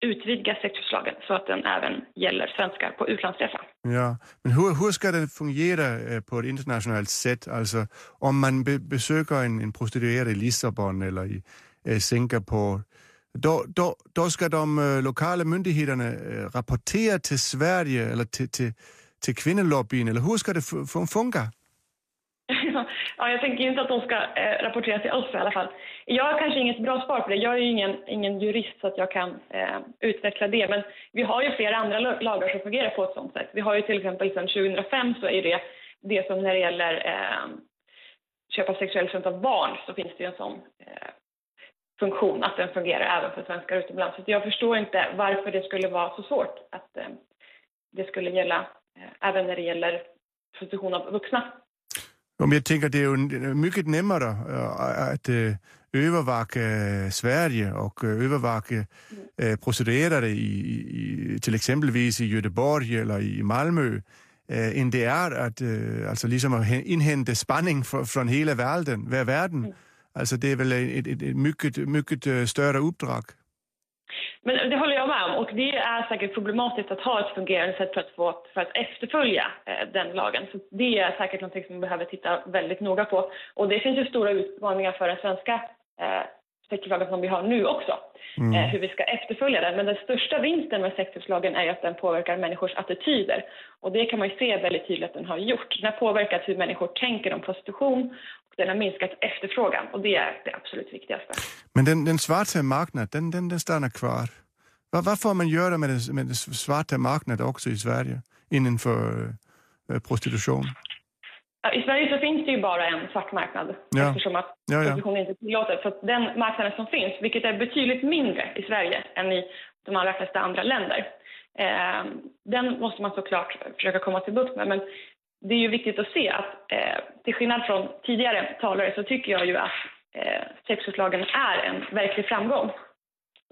utvidga sexköpslagen så att den även gäller svenskar på utlandsresa. Ja, men hur, hur ska det fungera eh, på ett internationellt sätt? Alltså om man be besöker en, en prostituerad i Lissabon eller i Øh, Singapore. Då, då, då ska de øh, lokala myndigheterna øh, rapportera till Sverige eller till, till, till kvinnolobbyn, eller hur ska det funka? Ja, jag tänker inte att de ska eh, rapportera till oss i alla fall. Jag har kanske inget bra svar på det. Jag är ju ingen, ingen jurist så att jag kan eh, utveckla det. Men vi har ju flera andra lagar som fungerar på ett sånt sätt. Vi har ju till exempel liksom sedan 2005 så är det det som när det gäller eh, köp av sexuell tjänst av barn så finns det ju en sån eh, funktion, att den fungerar även för svenskar utomlands. Så jag förstår inte varför det skulle vara så svårt att eh, det skulle gälla eh, även när det gäller prostitution av vuxna. Om jag tänker det är ju mycket närmare att övervaka Sverige och övervaka eh, prostituerade i, i, till exempelvis i Göteborg eller i Malmö eh, än det är att eh, alltså liksom inhämta spanning från hela världen, världen. Alltså det är väl ett, ett, ett mycket, mycket större uppdrag. Men det håller jag med om och det är säkert problematiskt att ha ett fungerande sätt för att, få, för att efterfölja eh, den lagen. Så det är säkert något som vi behöver titta väldigt noga på. Och det finns ju stora utmaningar för den svenska eh, sexköpslagen som vi har nu också. Mm. Eh, hur vi ska efterfölja den. Men den största vinsten med sexköpslagen är att den påverkar människors attityder. Och det kan man ju se väldigt tydligt att den har gjort. Den har påverkat hur människor tänker om prostitution den har minskat efterfrågan. Och det är det absolut viktigaste. Men den, den svarta marknaden, den, den, den stannar kvar. Vad, vad får man göra med den, med den svarta marknaden också i Sverige innanför eh, prostitution? I Sverige så finns det ju bara en svart marknad ja. eftersom att ja, ja. inte är tillåtet. Så den marknaden som finns, vilket är betydligt mindre i Sverige än i de allra flesta andra länder, eh, den måste man såklart försöka komma till bukt med. Men det är ju viktigt att se att eh, till skillnad från tidigare talare så tycker jag ju att eh, sexköpslagen är en verklig framgång.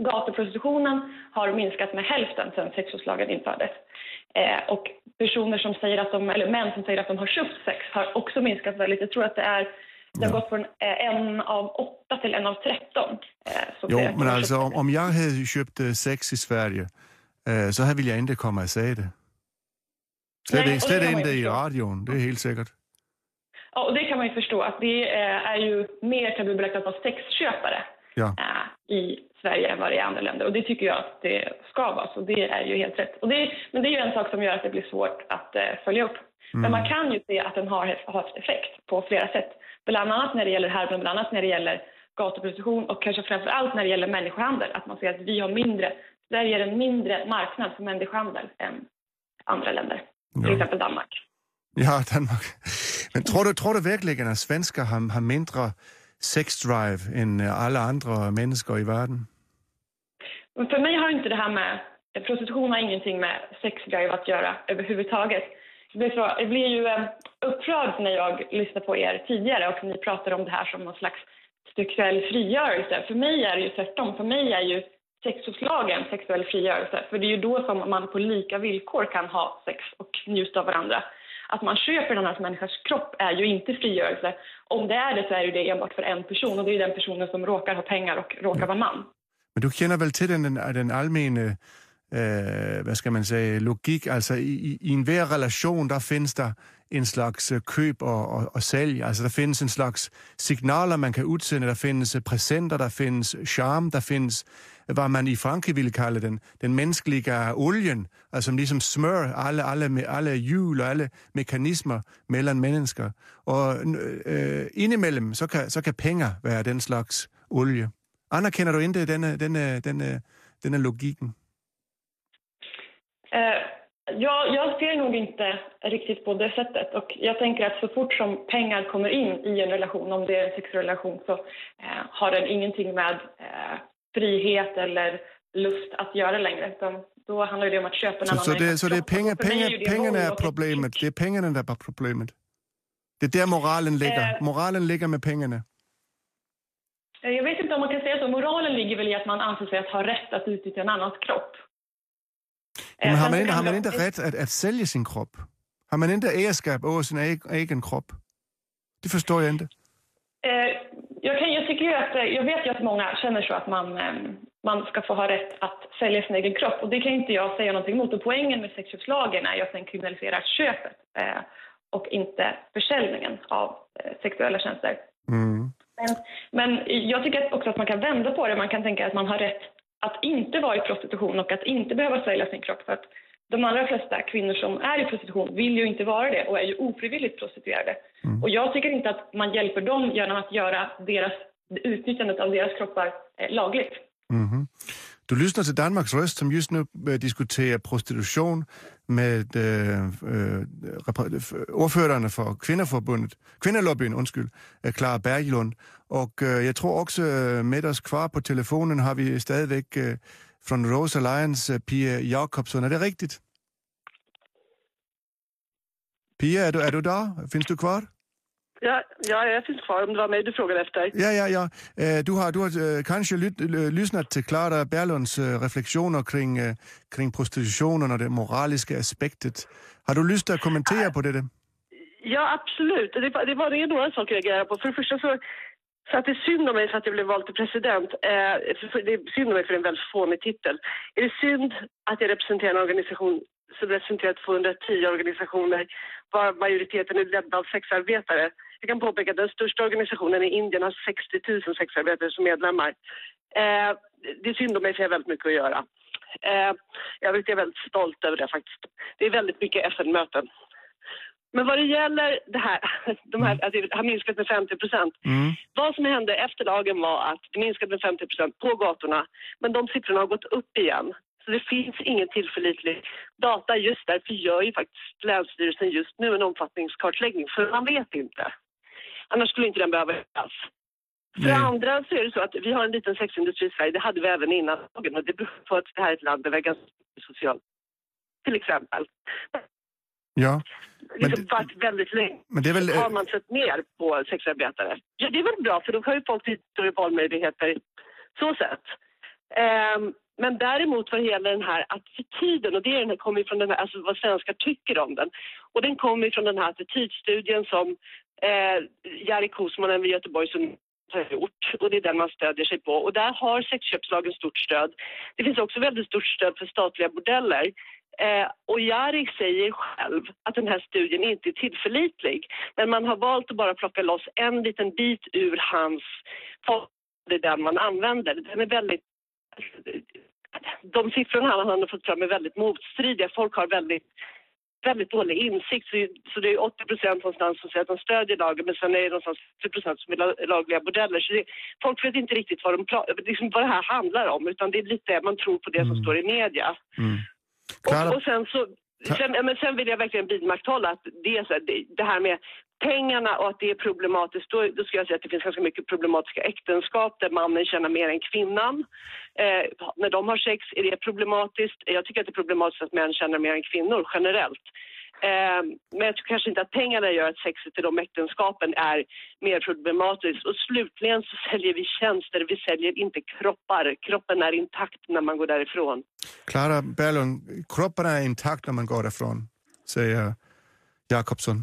Gatuprostitutionen har minskat med hälften sedan sexköpslagen infördes. Eh, och personer som säger att de, eller män som säger att de har köpt sex har också minskat väldigt. Jag tror att det är det har gått från eh, en av åtta till en av tretton. Eh, jo, men alltså om, jag hade köpt eh, sex i Sverige så här vill jag inte komma och säga det. Slett, slett inte i radion, det är helt säkert. Ja, och det kan man ju förstå att det är ju mer tabubelagt att vara sexköpare ja. i Sverige än vad det är i andra länder. Och det tycker jag att det ska vara, så det är ju helt rätt. Och det, men det är ju en sak som gör att det blir svårt att eh, följa upp. Mm. Men man kan ju se att den har haft effekt på flera sätt. Bland annat när det gäller här, bland annat när det gäller gatuprostitution och kanske framför allt när det gäller människohandel. Att man ser att vi har mindre, Sverige är en mindre marknad för människohandel än andra länder. Ja. Till exempel Danmark. Ja, Danmark. Men tror du, tror du verkligen att svenskar har, har mindre sexdrive än alla andra människor i världen? För mig har inte det här med prostitution har ingenting med sexdrive att göra överhuvudtaget. Jag blir ju eh, upprörd när jag lyssnar på er tidigare och ni pratar om det här som någon slags sexuell frigörelse. För mig är det ju tvärtom. För mig är ju sexualslagen sexuell frigörelse. För det är ju då som man på lika villkor kan ha sex och njuta av varandra att man köper en annan människas kropp är ju inte frigörelse. Om det är det så är det enbart för en person och det är den personen som råkar ha pengar och råkar vara man. Men du känner väl till den, den allmänna eh, vad ska man säga, logik. Alltså i, i enhver relation där finns det en slags eh, köp och, och, och sälj. Alltså det finns en slags signaler man kan utsända, det finns presenter, det finns charm, det finns vad man i Frankrike vill kalla den, den mänskliga oljan, alltså som liksom smör alla, alla, alla hjul och alla mekanismer mellan människor. Och äh, øh, inemellan så kan, så kan pengar vara den slags olja. Anerkänner du inte denna, denna, denna, denna logiken? Uh, eh, jag, jag ser nog inte riktigt på det sättet. Och jag tänker att så fort som pengar kommer in i en relation, om det är en sexuell relation, så uh, har den ingenting med uh, frihet eller lust att göra längre. Utan då handlar det om att köpa en så, annan så det, så det är pengar, pengar, pengarna är problemet? Det är pengarna som är problemet? Det är där moralen ligger? moralen ligger med pengarna? Jag vet inte om man kan säga så. Moralen ligger väl i att man anser sig att ha rätt att utnyttja en annans kropp. Men har man, inte, har man inte rätt att, att sälja sin kropp? Har man inte ägarskap över sin egen kropp? Det förstår jag inte. Eh, tycker ju att, eh, jag vet ju att många känner så att man, eh, man ska få ha rätt att sälja sin egen kropp. Och det kan inte jag säga någonting emot. Och poängen med sexköpslagen är ju att den kriminaliserar köpet och inte försäljningen av sexuella tjänster. Mm. Men, men jag tycker också att man kan vända på det. Man kan tänka att man har rätt att inte vara i prostitution och att inte behöva sälja sin kropp. För att de allra flesta kvinnor som är i prostitution vill ju inte vara det och är ju ofrivilligt prostituerade. Mm. Och jag tycker inte att man hjälper dem genom att göra deras, utnyttjandet av deras kroppar eh, lagligt. Mm. Du lyssnar till Danmarks röst som just nu eh, diskuterar prostitution med eh, eh, äh, äh, ordförande för kvinnoförbundet, kvinnolobbyn, undskyld, Clara Berglund. Och äh, jag tror också med oss kvar på telefonen har vi stadigvæk äh, från Rose Alliance Pia Jakobsson. Är det riktigt? Pia, är du, är du där? Finns du kvar? Ja, ja, jag finns kvar om det var mig du frågade efter. Ja, ja, ja. Eh, Du har, du har eh, kanske lyssnat till Clara Berlunds eh, reflektioner kring, kring prostitutionen och det moraliska aspektet. Har du lust att kommentera på det? Ja, absolut. Det var, det var det några saker jag reagerar på. För det första så, så att det är synd om mig för att jag blev vald till president. Eh, det är synd om mig för en väldigt fånig titel. Är det synd att jag representerar en organisation som representerar 210 organisationer var majoriteten är ledda av sexarbetare. Jag kan påpeka att den största organisationen i Indien har 60 000 sexarbetare som medlemmar. Eh, det är synd om mig för jag har väldigt mycket att göra. Eh, jag är väldigt stolt över det faktiskt. Det är väldigt mycket FN-möten. Men vad det gäller det här, de här att det har minskat med 50 procent. Mm. Vad som hände efter lagen var att det minskade med 50 procent på gatorna. Men de siffrorna har gått upp igen. Så det finns ingen tillförlitlig data. Just därför gör ju faktiskt Länsstyrelsen just nu en omfattningskartläggning. För man vet inte. Annars skulle inte den behöva göras. För det Nej. andra så är det så att vi har en liten sexindustri i Sverige. Det hade vi även innan lagen. Och det beror på att det här är ett land där vi är ganska socialt. Till exempel. Ja, Men Liksom varit väldigt länge men det är väl... har man sett ner på sexarbetare. Ja, det är väl bra för då har ju folk lite större valmöjligheter så sett. Ehm, men däremot vad gäller den här attityden och det är den här, kommer från den här, alltså vad svenskar tycker om den. Och den kommer från den här attitydstudien som eh, Jari Kosmanen vid Göteborgs universitet har gjort och det är den man stödjer sig på. Och där har sexköpslagen stort stöd. Det finns också väldigt stort stöd för statliga bordeller. Eh, och Jari säger själv att den här studien inte är tillförlitlig. Men man har valt att bara plocka loss en liten bit ur hans det är den man använder. Den är väldigt... De siffrorna han har fått fram är väldigt motstridiga. Folk har väldigt, väldigt dålig insikt. Så, det är 80 procent någonstans som säger att de stödjer lagen men sen är det någonstans 80 procent som är la- lagliga bordeller. Så det, folk vet inte riktigt vad, de, liksom vad det här handlar om utan det är lite man tror på det som står i media. Mm. Och, och sen så... Sen, men sen vill jag verkligen vidmakthålla att det, är så här, det, det här med pengarna och att det är problematiskt. Då, då skulle jag säga att det finns ganska mycket problematiska äktenskap där mannen tjänar mer än kvinnan. Eh, när de har sex är det problematiskt. Jag tycker att det är problematiskt att män tjänar mer än kvinnor generellt. Eh, men jag tror kanske inte att pengarna gör att sexet i de äktenskapen är mer problematiskt. Och slutligen så säljer vi tjänster, vi säljer inte kroppar. Kroppen är intakt när man går därifrån. Clara Berlund, kroppen är intakt när man går därifrån, säger Jakobsson.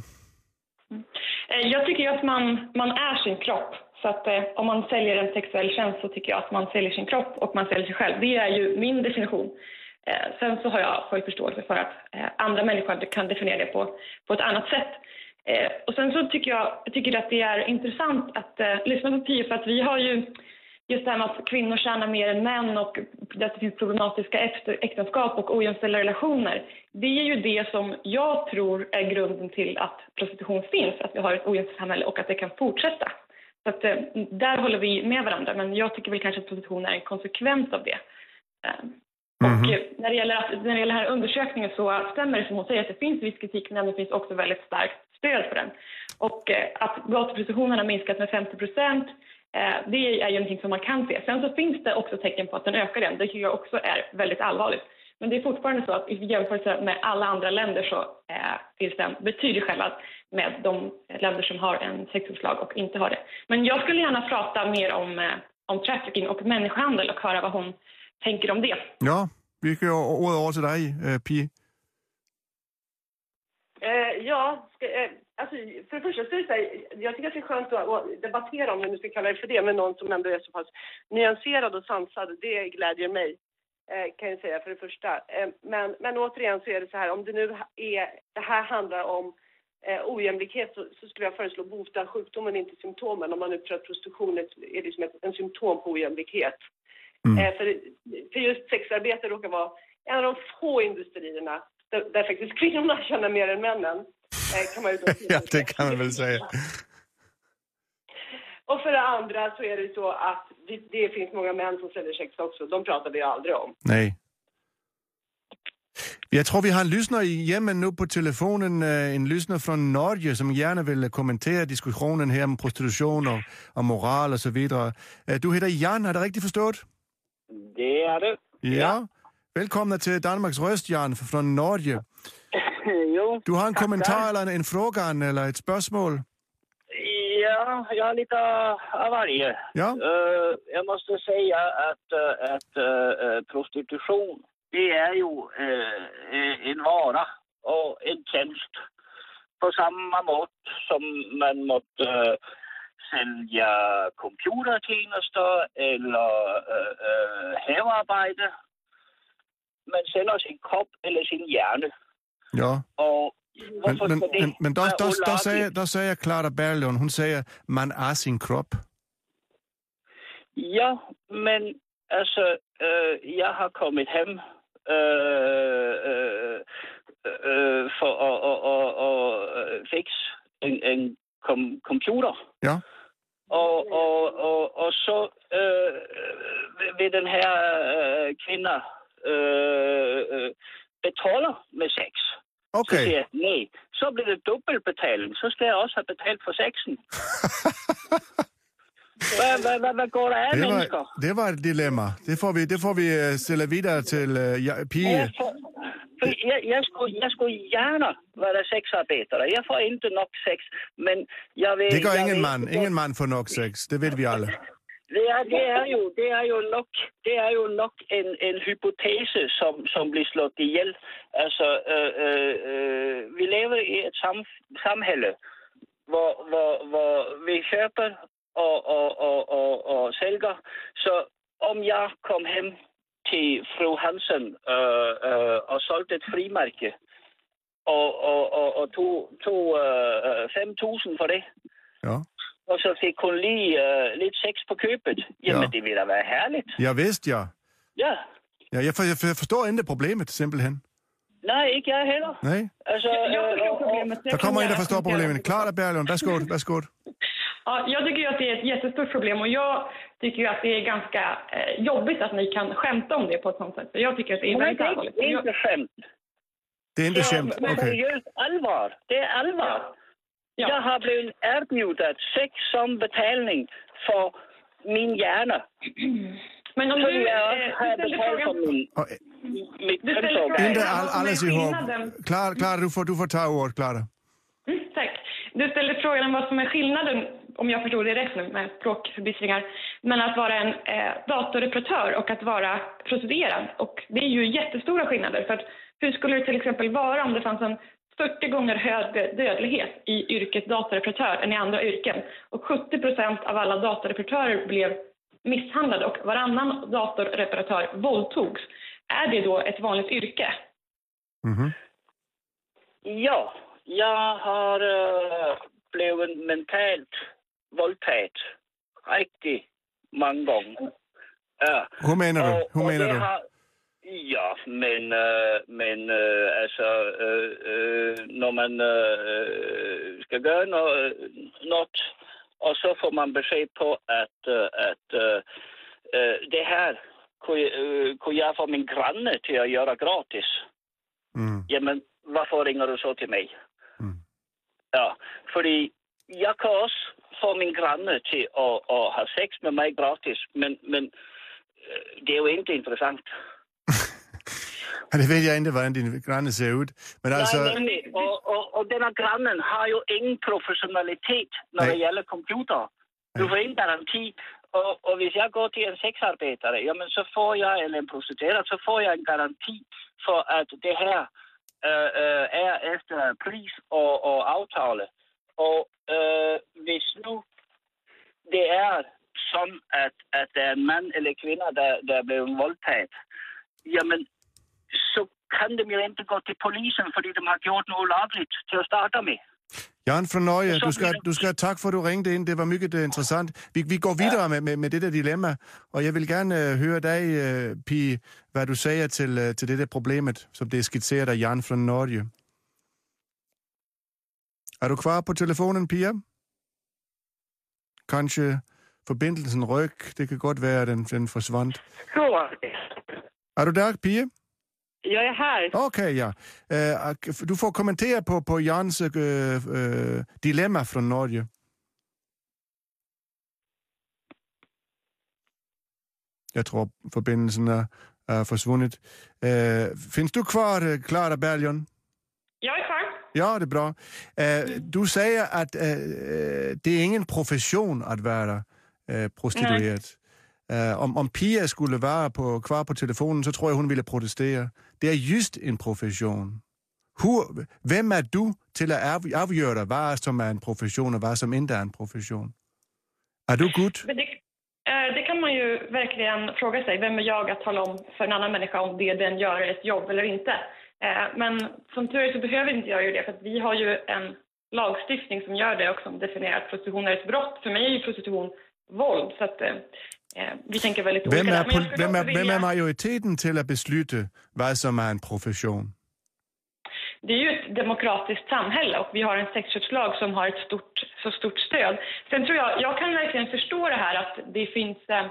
Eh, jag tycker ju att man, man är sin kropp. Så att eh, om man säljer en sexuell tjänst så tycker jag att man säljer sin kropp och man säljer sig själv. Det är ju min definition. Eh, sen så har jag full förståelse för att eh, andra människor kan definiera det på, på ett annat sätt. Eh, och sen så tycker jag, jag tycker att det är intressant att eh, lyssna på Pio för att vi har ju just det här med att kvinnor tjänar mer än män och att det finns problematiska äktenskap och ojämställda relationer. Det är ju det som jag tror är grunden till att prostitution finns, att vi har ett ojämställt samhälle och att det kan fortsätta. Så att, eh, där håller vi med varandra, men jag tycker väl kanske att prostitution är en konsekvens av det. Eh, Och eh, när det, gäller att, när det gäller den här undersökningen så stämmer det som hon säger att det finns viss kritik men det finns också väldigt starkt stöd för den. Och eh, att gatuprostitutionen har minskat med 50 procent det är ju någonting som man kan se. Sen så finns det också tecken på att den ökar igen. Det tycker jag också är väldigt allvarligt. Men det är fortfarande så att i jämförelse med alla andra länder så eh, finns det en betydlig skillnad med de länder som har en sexualslag och inte har det. Men jag skulle gärna prata mer om, eh, om trafficking och människohandel och höra vad hon tänker om det. Ja, vi kan ju ordet över till dig, eh, Pi. Eh, ja, ska, eh, alltså, för det första så är det så här, jag tycker att det är skönt att, att debattera om, om nu ska kalla det för det, med någon som ändå är så pass nyanserad och sansad. Det glädjer mig, eh, kan jag säga för det första. Eh, men, men återigen så är det så här, om det nu är, det här handlar om eh, ojämlikhet så, så skulle jag föreslå bota sjukdomen, inte symptomen. Om man nu tror att prostitution är, är liksom ett, en symptom på ojämlikhet. Mm. Eh, för, för just sexarbete råkar vara en av de få industrierna där, där faktiskt kvinnorna tjänar mer än männen. Kan man ju då Ja, det kan man väl säga. Och för det andra så är det så att det, det finns många män som säljer sex också. De pratar vi aldrig om. Nej. Jag tror vi har en lyssnare i hjemmen nu på telefonen, eh, en lyssnare från Norge som gärna vill kommentera diskussionen här om prostitution och, och moral och så vidare. Eh, Du heter Jan, har jag riktigt förstått? Det är det. Ja. Välkomna till Danmarks röst, Jan, från Norge. Jo. Du har en kommentar eller en fråga eller ett spörsmål? Ja, jag har lite av varje. Ja. Eh, jag måste säga att, eh, att eh, prostitution, det är ju en vara och en tjänst på samma mått som man måste sälja computertjänster eller eh, hemarbete. Man säljer sin kropp eller sin hjärna. Ja. Och Men, men, men, men der, der, olagligt? sagde, der sagde Clara Berglund, hun sagde, man er sin krop. Ja, men alltså, øh, jag har kommit hem øh, øh, øh, for at, at, at, at øh, fixe en, en kom, computer. Ja. Og, og, og, og så øh, vil den her øh, kvinde øh, betaler med sex. Så Okay. siger jeg, nej, så bliver det dobbeltbetaling. Så skal jeg også have betalt for sexen. Hvad, hvad, hvad, hvad går der af, Det mennesker? var, det var et dilemma. Det får vi, det får vi uh, stille videre til uh, ja, Pige. Jeg, får, for jeg, jeg, skulle, jeg skulle gärna vara sexarbetare. Jag får inte nog sex, men jag vill... Det gør jeg ingen vil- mand. Ingen mand får nok sex. Det ved vi alle. Det er, det er jo, det er jo nok, det er jo nok en, en hypotese, som, som bliver slået ihjel. Altså, øh, øh, øh, vi lever i et sam, samhälle, hvor, hvor, hvor vi køber og, og, og, og, og sælger. Så om jeg kom hjem til fru Hansen øh, øh, og solgte et frimærke, og, og, og, og tog, tog øh, øh 5.000 for det, Ja og så fik hun lige øh, lidt sex på købet. Jamen, Ja. ja. det ville da være herligt. Ja, vidst, ja. Ja. ja jeg, for, jeg forstår ikke problemet, simpelthen. Nej, ikke jeg heller. Nej. Altså, Jag øh, förstår og- problemet. Der kommer en, der forstår problemet. Clara Berglund, værsgo. værsgo. Ja, jag tycker ju att det är ett jättestort problem och jag tycker ju att det är ganska eh, jobbigt att ni kan skämta om det på ett sånt sätt. Så jag tycker att det är Nej, väldigt det allvarligt. er Jag, ikke skämt. Det er ikke Det skæmt. er Okay. seriøst alvor. Det er alvor. ja. Jeg har blevet erbjudet sex som betaling for min hjerne. Men om du, jeg eh, du har ställer frågan... min, Og, mit Du ställer inte all, ihop. Clara, Clara du, får, du får tage ordet, Clara. Mm, tack. Du ställde frågan om vad som är skillnaden, om jag förstod det rätt nu med språkförbistringar, mellan att vara en eh, datoreparatör och att vara prostituerad. Och det är ju jättestora skillnader. För att hur skulle det till exempel vara om det fanns en 40 gånger högre dödlighet i yrket datareparatör än i andra yrken? Och 70 procent av alla datarepaраtörer blev misshandlade och varannan datorreparatör våldtogs. Är det då ett vanligt yrke? Mhm. Ja, jeg har øh, blevet mentalt voldtaget rigtig mange gange. Ja. Hvad mener du? Mener det du? Har, ja, men, øh, men altså, øh, øh, når man skal gøre noget, noget, og så får man besked på, at, at øh, øh, det her kunne, jeg- øh, kunne jeg få min granne til at gøre gratis. Mm. Jamen, hvorfor ringer du så til mig? Mm. Ja, fordi jeg kan også få min granne til at, at have sex med mig gratis, men, men det er jo ikke interessant. Ja, det ved jeg ikke, hvordan din grænne ser ud. Men altså, Nej, nemlig. Og, og, og denne grannen har jo ingen professionalitet, når Nej. det gælder computer. Du får ingen garanti. Og, og hvis jeg går til en sexarbejder, jamen så får jeg, eller en prostitueret, så får jeg en garanti for, at det her øh, øh, er efter pris og, og aftale. Og øh, hvis nu det er sådan, at, at der er en mand eller kvinde, der, der er blevet voldtaget, jamen så kan de jo ikke gå til polisen, fordi de har gjort noget ulovligt til at starte med. Jan Nøje, Så du det- du skal have tak for, at du ringede ind. Det var meget øh, interessant. Vi, vi går videre med, med, med det der dilemma, og jeg vil gerne øh, høre dig, øh, Pige, hvad du siger til, øh, til det der problemet, som det er skitseret af Jan fra Norge. Er du klar på telefonen, Pia? Kanskje forbindelsen ryk. Det kan godt være, at den, den forsvandt. Så, Er du der, Pia? Jag är här. Okay, ja. Ak- du får kommentere på, på Jans uh, dilemma fra Norge. Jeg tror, forbindelsen er, er forsvundet. Uh, findes du kvar, Clara Berglund? Jag är kvar. Ja, det är bra. Eh, du säger att eh, det är ingen profession att vara eh, prostituerad. Uh, om, om Pia skulle vara på, kvar på telefonen så tror jag hon ville protestera. Det är just en profession. Hur, vem är du till att avgöra vad som är en profession och vad som inte är en profession? Är du god? Det, øh, det kan man ju verkligen fråga sig. Vem är jag att tala om för en annan människa om det den gör är ett jobb eller inte? Eh, men som tur är så behöver inte jag ju det för att vi har ju en lagstiftning som gör det och som definierar att prostitution är ett brott. För mig är ju prostitution våld så att eh, vi tänker väldigt Vem olika är, där. Vem, är, också vem vilja- är majoriteten till att besluta vad som är en profession? Det är ju ett demokratiskt samhälle och vi har en sexköpslag som har ett stort, så stort stöd. Sen tror jag, jag kan verkligen förstå det här att det finns, eh,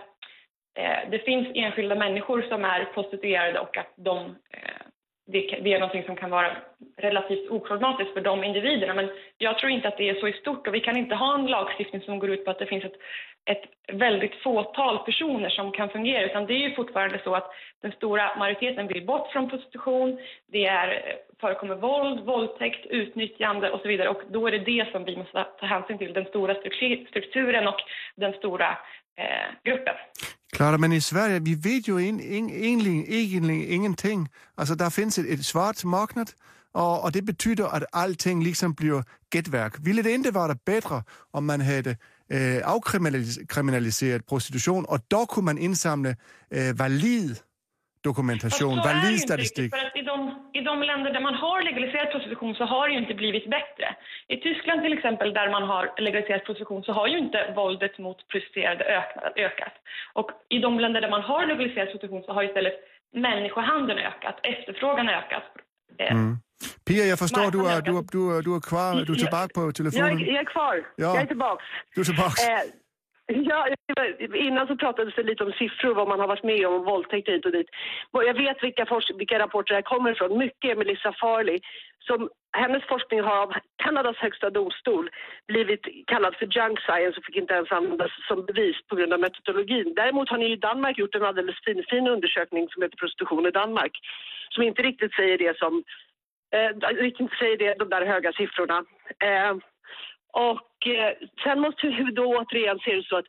eh, det finns enskilda människor som är prostituerade och att de, eh, det, kan- det är något som kan vara relativt oproblematiskt för de individerna. Men jag tror inte att det är så i stort och vi kan inte ha en lagstiftning som går ut på att det finns ett, ett väldigt fåtal personer som kan fungera utan det är ju fortfarande så att den stora majoriteten vill bort från prostitution. Det är, förekommer våld, våldtäkt, utnyttjande och så vidare och då är det det som vi måste ta hänsyn till, den stora strukturen och den stora eh, gruppen. Klara, men i Sverige, vi vet ju in, in, egentligen, egentligen ingenting. Alltså, där finns ett, ett svart marknad och, och det betyder att allting liksom blir gättverk. Ville det inte vara bättre om man hade eh, øh, avkriminaliserat prostitution och då kunde man insamla eh, øh, valid dokumentation, Fast så är det valid statistik? För att i de, I de länder där man har legaliserat prostitution så har det ju inte blivit bättre. I Tyskland till exempel där man har legaliserat prostitution så har ju inte våldet mot prostituerade ökat. ökat. Och i de länder där man har legaliserat prostitution så har istället människohandeln ökat, efterfrågan ökat. Eh, Mm. Pia, jag förstår du är, du, du, du är kvar, du är tillbaka på Jag telefonen. är, jag är kvar. Ja. Jag är tillbaks. Du är tillbaka. Eh, ja, innan så pratades det lite om siffror, vad man har varit med om, våldtäkt hit och dit. Jag vet vilka, vilka rapporter det här kommer ifrån. Mycket är Melissa Farley. Som, hennes forskning har av Kanadas högsta domstol blivit kallad för junk science och fick inte ens användas som bevis på grund av metodologin. Däremot har ni i Danmark gjort en alldeles fin, fin undersökning som heter Prostitution i Danmark. Som inte riktigt säger det som eh, riktigt säger det, de där höga siffrorna. Eh, och eh, sen måste vi då återigen se det så att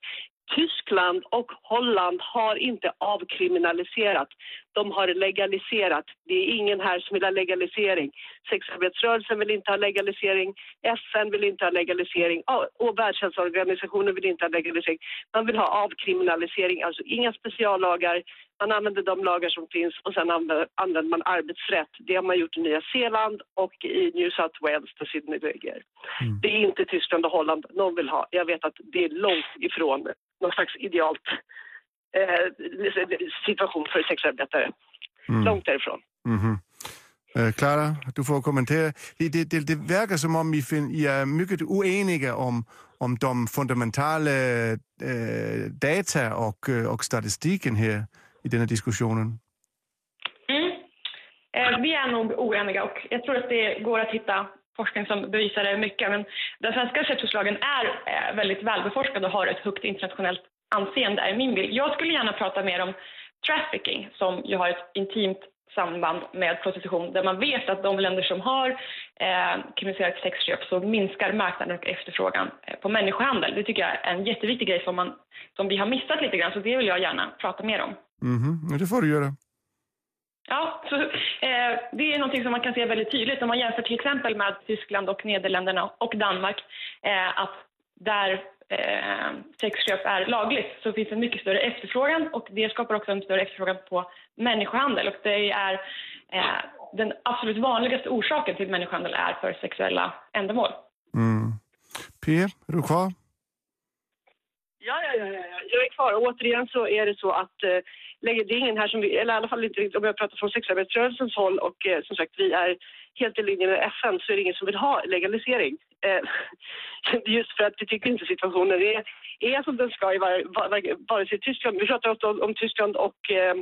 Tyskland och Holland har inte avkriminaliserat. De har legaliserat. Det är ingen här som vill ha legalisering. Sexarbetsrörelsen vill inte ha legalisering. FN vill inte ha legalisering. Och Världshälsoorganisationen vill inte ha legalisering. Man vill ha avkriminalisering, alltså inga speciallagar. Man använder de lagar som finns och sen använder, man arbetsrätt. Det har man gjort i Nya Zeeland och i New South Wales där Sydney ligger. Det är inte Tyskland och Holland någon vill ha. Jag vet att det är långt ifrån någon slags idealt situation för sexarbetare. Långt därifrån. Mhm. Eh, Clara, du får kommentera. Det, det, det, det verkar som om I, fin, I är mycket oeniga om, om de fundamentala eh, data och, eh, och statistiken här i den här diskussionen. Mm. Eh, vi är nog oeniga och jag tror att det går att hitta forskning som bevisar det mycket. Men den svenska sexköpslagen är eh, väldigt välbeforskad och har ett högt internationellt anseende, är min bild. Jag skulle gärna prata mer om trafficking som ju har ett intimt samband med prostitution där man vet att de länder som har eh, kriminaliserat sexköp så minskar marknaden och efterfrågan eh, på människohandel. Det tycker jag är en jätteviktig grej som, man, som vi har missat lite grann så det vill jag gärna prata mer om. Mhm, ja, det får du göra. Ja, så, eh, det är någonting som man kan se väldigt tydligt om man jämför till exempel med Tyskland och Nederländerna och Danmark. Eh, att där eh, sexköp är lagligt så finns det en mycket större efterfrågan och det skapar också en större efterfrågan på människohandel. Och det är eh, den absolut vanligaste orsaken till människohandel är för sexuella ändamål. Mm. Pia, är du kvar? Ja, ja, ja, ja, ja. jag är kvar. Och återigen så är det så att eh, lägger- det är ingen här som, vi, eller i alla fall inte riktigt- om jag pratar från sexarbetsrörelsens håll och eh, som sagt vi är helt i linje med FN så är det ingen som vill ha legalisering. Eh, just för att vi tycker inte situationen är, är som den ska i var, var, vare sig Tyskland, vi pratar ofta om, Tyskland och eh,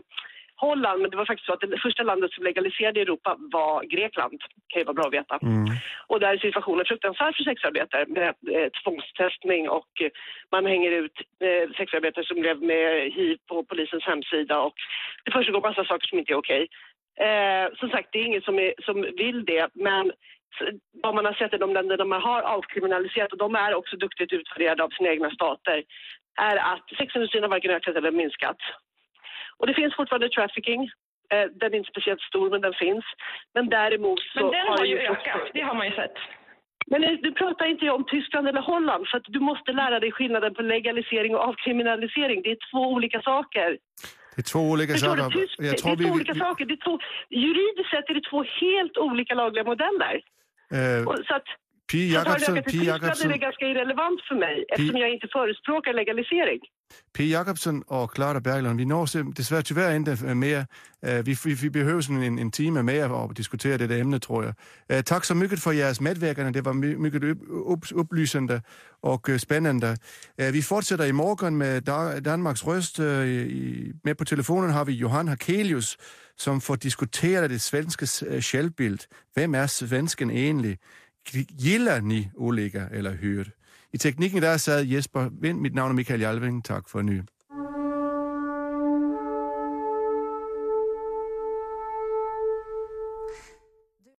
Holland, men det var faktiskt så att det första landet som legaliserade i Europa var Grekland. kan ju vara bra att veta. Mm. Och där är situationen fruktansvärd för sexarbetare med eh, tvångstestning och eh, man hänger ut eh, sexarbetare som lever med hiv på polisens hemsida och det försiggår massa saker som inte är okej. Eh, som sagt, det är ingen som, är, som vill det, men vad man har sett i de länder där man har avkriminaliserat, och de är också duktigt utvärderade av sina egna stater, är att sexindustrin har varken ökat eller minskat. Och det finns fortfarande trafficking. Eh, den är inte speciellt stor, men den finns. Men däremot så Men den har ju det ökat, det har man ju sett. Men nu pratar inte om Tyskland eller Holland, för att du måste lära dig skillnaden på legalisering och avkriminalisering. Det är två olika saker. Det är två olika Förstår saker. du? Det är vi, två olika vi, saker. Det är två, juridiskt sett är det två helt olika lagliga modeller. Eh, Och, så att, Pia att har det är ganska irrelevant för mig, eftersom jag inte förespråkar legalisering. Pia Jakobsen och Clara Berglund, vi når desvärre tyvärr inte mer. Eh, Vi, vi, vi behöver en, en timme mer att diskutera det där ämnet tror jag. Eh, Tack så mycket för ers medverkande, det var my- mycket upp, upp, upplysande och eh, spännande. Eh, Vi fortsätter imorgon med Da- Danmarks röst. Eh, Med på telefonen har vi Johan Hakelius som får diskutera det svenska eh, självbild. Vem är svensken egentligen? Gillar ni olika eller hur? I tekniken där satt Jesper Vind, Mitt namn är Mikael Jalving. Tack för nu.